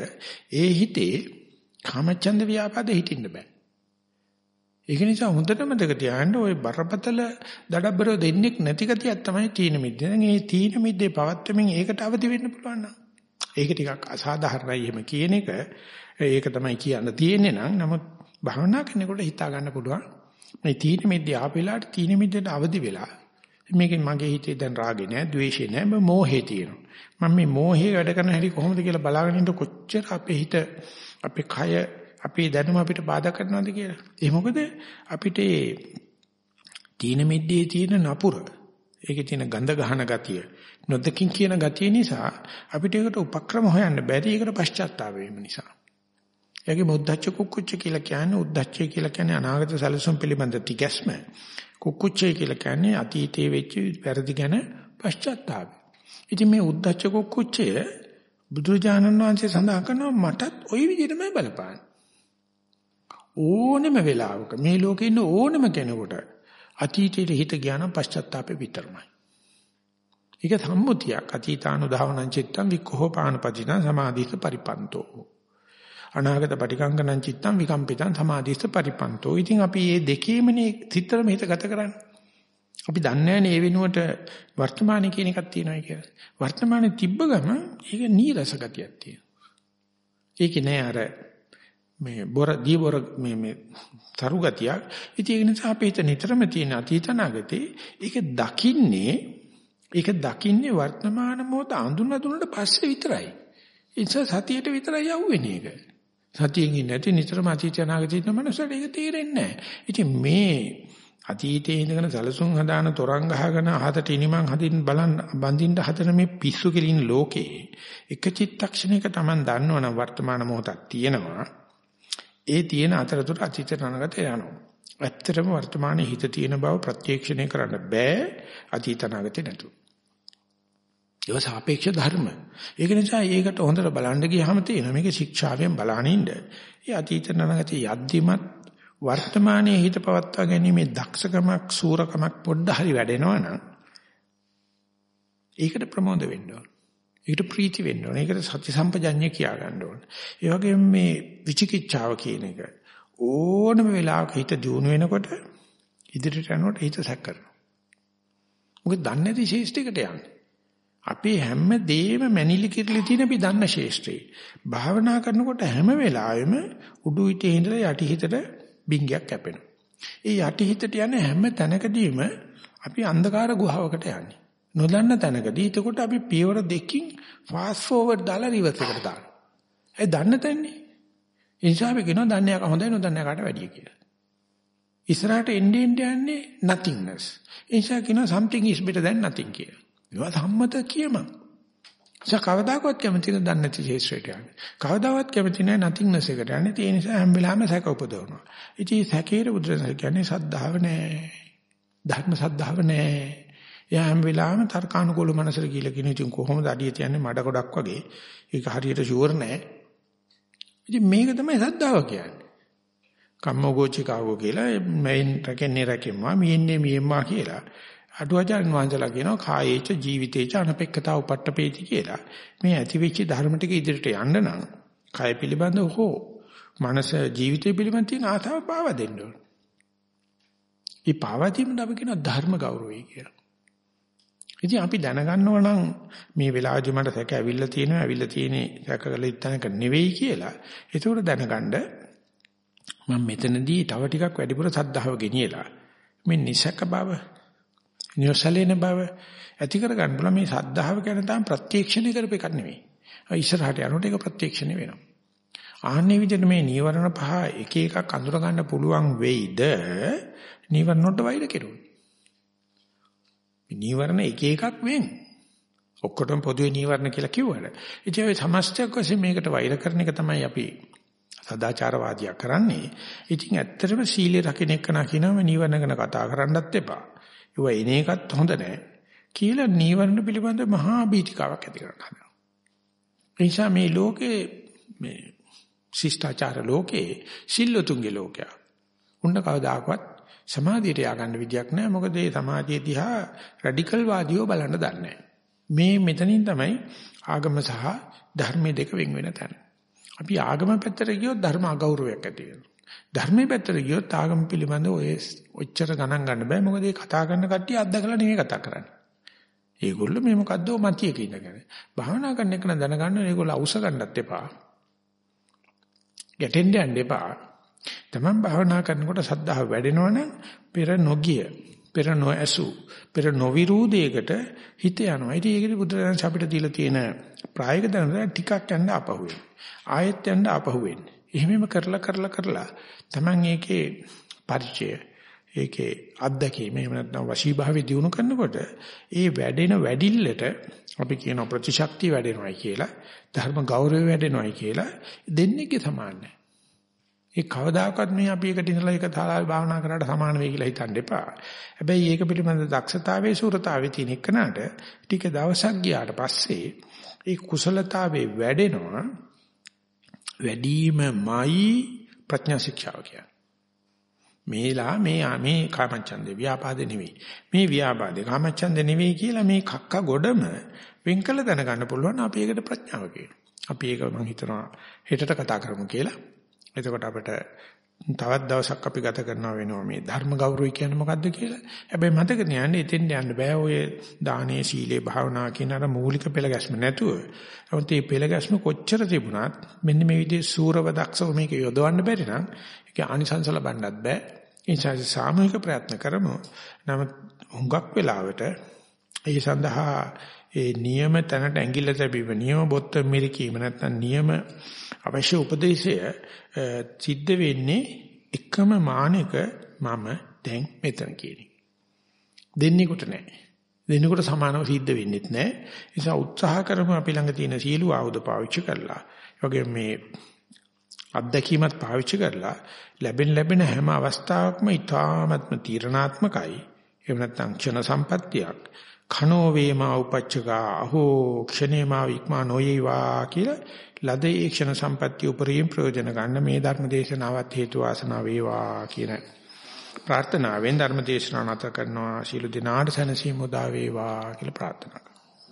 ඒ හිතේ කාමචන්ද ව්‍යාපාදෙ හිටින්න බෑ. ඒක නිසා හොඳට මතක තියාගන්න ওই බරපතල දඩබ්බරෝ දෙන්නෙක් නැති ගතියක් තමයි තීන මිද්ද. දැන් මේ තීන මිද්දේ පවත්වමින් ඒකට අවදි වෙන්න පුළුවන් නම් ඒක ටිකක් අසාධාරණයි එහෙම කියන එක ඒක තමයි කියන්න තියෙන්නේ නම් නමුත් භවනා කරනකොට හිතා ගන්න පුළුවන්. මේ තීන මිද්දේ ආපෙලාට තීන මිද්දේට අවදි වෙලා මේකෙන් මගේ හිතේ දැන් රාගේ නෑ ද්වේෂේ නෑ මම මෝහේ තියෙනවා. මම මේ මෝහේ වැඩ කරන හැටි කොහොමද කියලා බලාගෙන ඉන්න කොච්චර අපේ හිත අපේ කය අපේ දැනුම අපිට බාධා කරනවද කියලා. ඒ මොකද අපිට තීන මිද්දේ තියෙන නපුර ඒකේ තියෙන ගඳ ගහන ගතිය නොදකින් කියන ගතිය නිසා අපිට ඒකට උපක්‍රම හොයන්න බැරි ඒකට පශ්චාත්තාප වීම නිසා. ඒකේ මුද්දච්ච කුක්කුච්ච කියලා කියන්නේ උද්දච්චය කියලා කියන්නේ අනාගත සැලසුම් පිළිබඳ තිගැස්ම. කුක්කුච්චය කියලා කියන්නේ අතීතයේ වෙච්ච වැරදි ගැන පශ්චාත්තාපය. ඉතින් මේ උද්දච්ච කුක්කුච්චය බුදුරජාණන් වහන්සේ සඳහන් කරනවා මටත් ওই විදිහටම බලපාන. ඕනෙම වෙලාවක මේ ලෝකේ ඉන්න ඕනෙම කෙනෙකුට අතීතයේ හිත ඥාන පශ්චාත්තාපේ විතරමයි. ඒක සම්මුතියක් අතීතානුධාවනං චිත්තං වික්ඛෝ පානපතින සමාධිත පරිපන්තෝ අනාගත පටිකංගනං චිත්තං විකම්පිතං සමාධිස්ස පරිපන්තෝ. ඉතින් අපි මේ දෙකේමනේ සිතරම හිත ගත කරන්නේ. අපි දන්නේ නැහැ මේ වෙනුවට වර්තමානයේ කියන එකක් තියෙනවා කියලා. වර්තමානයේ තිබ්බ ගම ඒක නීරස ගතියක් තියෙනවා. ඒකේ නෑ අර මේ බොර දී බොර මේ මේ තරු ගතියක්. ඉතින් ඒ නිසා අපි හිත නිතරම තියෙන අතීතනාගතේ ඒක දකින්නේ ඒක දකින්නේ වර්තමාන මොහොත අඳුන දුන්නට පස්සේ විතරයි. ඒ නිසා සතියට විතරයි යවෙන්නේ ඒක. සතියෙන් ඉන්නේ නැති නිතරම අතීත අනාගතේ ඉන්න මනසට ඒක තේරෙන්නේ නැහැ. ඉතින් මේ අතීතයේ ඉඳගෙන සැලසුම් හදාන තොරන් ගහගෙන අහතට ඉනිමන් හදින් බලන් බඳින්න හදන මේ පිස්සු කෙලින් ලෝකේ එක චිත්තක්ෂණයක Taman දන්නවනම් වර්තමාන මොහොතක් තියෙනවා. ඒ තියෙන අතරතුර අතීත අනාගතේ යනවා. ඇත්තටම වර්තමානයේ හිත තියෙන බව ප්‍රත්‍යක්ෂණය කරන්න බෑ අතීත අනාගතේ නැතුව. ඒවා සාපේක්ෂ ධර්ම. ඒක නිසා ඒකට හොඳට බලන්න ගියාම තියෙනවා මේක ශික්ෂාවෙන් බලහනින්න. ඒ අතීත නනගත යද්දිමත් වර්තමානයේ හිත පවත්වා ගැනීමේ දක්ෂකමක් සූරකමක් පොඩ්ඩ හරි වැඩෙනවා නම් ඒකට ප්‍රමෝද වෙන්න ඕන. ඒකට ප්‍රීති වෙන්න ඕන. ඒකට සත්‍ය සම්පජඤ්ඤය කියා ගන්න ඕන. ඒ වගේම මේ විචිකිච්ඡාව කියන එක ඕනම වෙලාවක හිත දියුණු වෙනකොට ඉදිරියට යනකොට හිත සැක කරනවා. මොකද දන්නේ නැති ශේෂ්ඨයකට යන්නේ. අපේ හැම දෙයක්ම මැනිලි කිරලි තියෙන අපි දන්න ශේෂ්ත්‍රේ. භාවනා කරනකොට හැම වෙලාවෙම උඩු හිතේ ඉඳලා යටි හිතට බින්ගයක් කැපෙනවා. ඒ යටි හිතට යන හැම තැනකදීම අපි අන්ධකාර ගුහාවකට යන්නේ. නොදන්න තැනකදී එතකොට අපි පියවර දෙකකින් ෆාස්ට් ෆෝවර්ඩ් දාලා රිවර්ස් එකට දානවා. ඒ දන්න තැන්නේ. ඒ නිසා අපි කියනවා දන්නේ යක හොඳයි නොදන්නේ යකට වැඩිය කියලා. ඉස්සරහට එන්නේ යන්නේ nothingness. ඒ නිසා කියනවා something is better than nothing කියලා. ඒවා සම්මත කියමක්. ඒක කවදාකවත් කැමති නැ දන්නේ නැති ශේෂ්ත්‍රයට යන්නේ. කවදාවත් කැමති නැහැ නතිංනස් එකට යන්නේ. ඒ නිසා හැම වෙලාවෙම සැක උපදවනවා. ඉතින් සැකේර බුදුරජාණන් කියන්නේ සද්ධාව නැහැ. ධර්ම සද්ධාව නැහැ. එයා හැම වෙලාවෙම තර්කානුකූල මනසට කියලා කියන ඉතින් කොහොමද අඩිය තියන්නේ මඩ ගොඩක් වගේ. ඒක හරියට ෂුවර් නැහැ. ඉතින් මේක තමයි සද්ධාව කියන්නේ. කම්මෝගෝචිකාවෝ කියලා මෙයින් රැකෙන්නේ රැකෙම්මා මියන්නේ මියෙම්මා කියලා. අටුවාචාර්ය වංශලා කියනවා කායේච ජීවිතේච අනපෙක්කතා උපට්ඨපේති කියලා. මේ ඇතිවෙච්ච ධර්ම ටික ඉදිරියට යන්න නම් කය පිළිබඳව හෝ මනස ජීවිතය පිළිබඳ තියෙන ආසාව පාව දෙන්න ඕන. මේ පාවදීම අපි කියන ධර්ම ගෞරවය කියලා. ඉතින් අපි දැනගන්නව නම් මේ වෙලාවදී මට සැක ඇවිල්ලා තියෙනවා ඇවිල්ලා තියෙන්නේ සැකකල ඉතනක නෙවෙයි කියලා. ඒකෝට දැනගන්න මම මෙතනදී තව ටිකක් වැඩිපුර සද්ධාව ගෙනියලා මේ නිසක බව නියසලේන බව ඇති කර ගන්න බල මේ සද්ධාව කියන තරම් ප්‍රත්‍යක්ෂණය කරපෙකක් නෙවෙයි. ඉස්සරහට යනකොට ඒක ප්‍රත්‍යක්ෂණය වෙනවා. ආන්නේ විදිහට මේ නීවරණ පහ එක එකක් අඳුර ගන්න පුළුවන් වෙයිද නීවරණ වලට වෛර කෙරුවොත්. නීවරණ එක එකක් වෙන්. ඔක්කොටම පොදුවේ නීවරණ කියලා කිව්වට. ඉතින් ඒ සමස්තයක් වශයෙන් මේකට වෛර කරන එක තමයි අපි සදාචාරවාදියා කරන්නේ. ඉතින් ඇත්තටම සීලය රකින්න එක නා කියනම නීවරණ ගැන කතා කරන්නත් එපා. ඒවා එන එකත් හොඳ නැහැ. කියලා නීවරණ පිළිබඳ මහා බීතිකාවක් ඇති කරගන්න හදනවා. ඒ නිසා මේ ලෝකේ මේ ශිෂ්ටාචාර ලෝකේ සිල්ලුතුන්ගේ ලෝකයක්. උන්න කවදාකවත් සමාධියට ය아가න්න විදියක් නැහැ. මොකද මේ සමාධිය දිහා රැඩිකල් වාදියෝ බලන්න දන්නේ මේ මෙතනින් තමයි ආගම සහ ධර්මයේ දෙක වෙන් වෙන තැන. අපි ආගම පැත්තට ගියොත් ධර්ම අගෞරවයක් ඇති වෙනවා. ධර්මයේ පැත්තට ගියොත් ආගම පිළිබඳව ඔය ඔච්චර ගණන් ගන්න බෑ. මොකද මේ කතා කරන කට්ටිය අත්දකලා නෙමෙයි කතා කරන්නේ. ඒගොල්ලෝ මේ මොකද්ද මතියක ඉඳගෙන. භාවනා කරන එක දැනගන්න ඒගොල්ලෝ අවශ්‍ය ගන්නත් එපා. ගැටෙන්න යන්න එපා. තමන් භාවනා කරනකොට සද්ධාව වැඩෙනවනම් පෙර නොගිය, පෙර නොඇසු, පෙර නොවිරූදයකට හිත යනවා. ඉතින් ඒකදී බුදුරජාණන් අපිට දීලා තියෙන ප්‍රායෝගික දැනුම ටිකක් යන්න ආපහු වෙනවා. ආයෙත් යන්න ආපහු වෙන්නේ. එහෙමම කරලා කරලා කරලා තමන් ඒකේ පරිචය ඒකේ අත්දැකීම එහෙම නැත්නම් වශීභාවය දිනු කරනකොට ඒ වැඩෙන වැඩිල්ලට අපි කියන ප්‍රතිශක්තිය වැඩෙනවයි කියලා ධර්ම ගෞරවය වැඩෙනවයි කියලා දෙන්නේගේ සමාන නැහැ. ඒ කවදාකවත් මේ අපි එකට ඉඳලා එක තාලාවේ භාවනා කරාට සමාන වෙයි කියලා හිතන්න එපා. හැබැයි ඒක පිළිබඳ දක්ෂතාවයේ සූරතාවයේ තියෙන එකනට ටික දවසක් ගියාට පස්සේ ඒ කුසලතාවේ වැඩෙනවා වැඩිමයි ප්‍රඥා ශික්ෂාව කියන්නේ. මේලා මේ මේ කාමච්ඡන්දේ ව්‍යාපාදේ නෙවෙයි. මේ ව්‍යාපාදේ කාමච්ඡන්දේ නෙවෙයි කියලා මේ කක්ක ගොඩම වෙන්කල දැනගන්න පුළුවන් අපි ඒකට ප්‍රඥාව කියනවා. අපි ඒක මම හිතනවා හෙටට කතා කරමු කියලා. එතකොට අපිට තවත් දවසක් අපි ගත කරනවා වෙනවා මේ ධර්ම ගෞරවය කියන්නේ මොකද්ද කියලා. හැබැයි මතක තියාගන්න එතෙන් යන්න බෑ ඔය දානේ සීලේ භාවනා කියන අර මූලික පෙළ ගැස්ම නැතුව. නමුත් මේ පෙළ ගැස්ම කොච්චර තිබුණත් මෙන්න මේ විදිහේ සූරව දක්ෂව මේක යොදවන්න බැරි නම් ඒක අනිසංස ලබන්නත් බෑ. ඒ නිසා සාමූහික ප්‍රයත්න කරමු. නමුත් හුඟක් වෙලාවට ඒ සඳහා ඒ නියම තැනට ඇඟිල්ල තැබීම නියම බොත්ත මිරිකීම නැත්නම් නියම අවශ්‍ය උපදේශය සිද්ධ වෙන්නේ එකම මානක මම දැන් මෙතන කියන්නේ. දෙන්නෙකුට නැහැ. දෙන්නෙකුට සමානව සිද්ධ වෙන්නේත් නැහැ. ඒ නිසා උත්සාහ කරමු අපි ළඟ තියෙන සියලු ආයුධ පාවිච්චි කරලා. ඒ මේ අත්දැකීමත් පාවිච්චි කරලා ලැබෙන ලැබෙන හැම අවස්ථාවකම ඊ타ත්ම තීරණාත්මකයි. එහෙම නැත්නම් ක්ෂණ සම්පත්තියක්. කනෝ වේමා උපච්චකා අහෝ ක්ෂණේමා වික්මා නොයේවා කියලා ලද ඒ ක්ෂණ සම්පත්‍ය උපරිම ප්‍රයෝජන ගන්න මේ ධර්ම දේශනාවත් හේතු වාසනා වේවා කියන ප්‍රාර්ථනාවෙන් ධර්ම දේශනාව නැත කරනවා. ශීල දිනාට සනසීමු දා වේවා කියලා ප්‍රාර්ථනා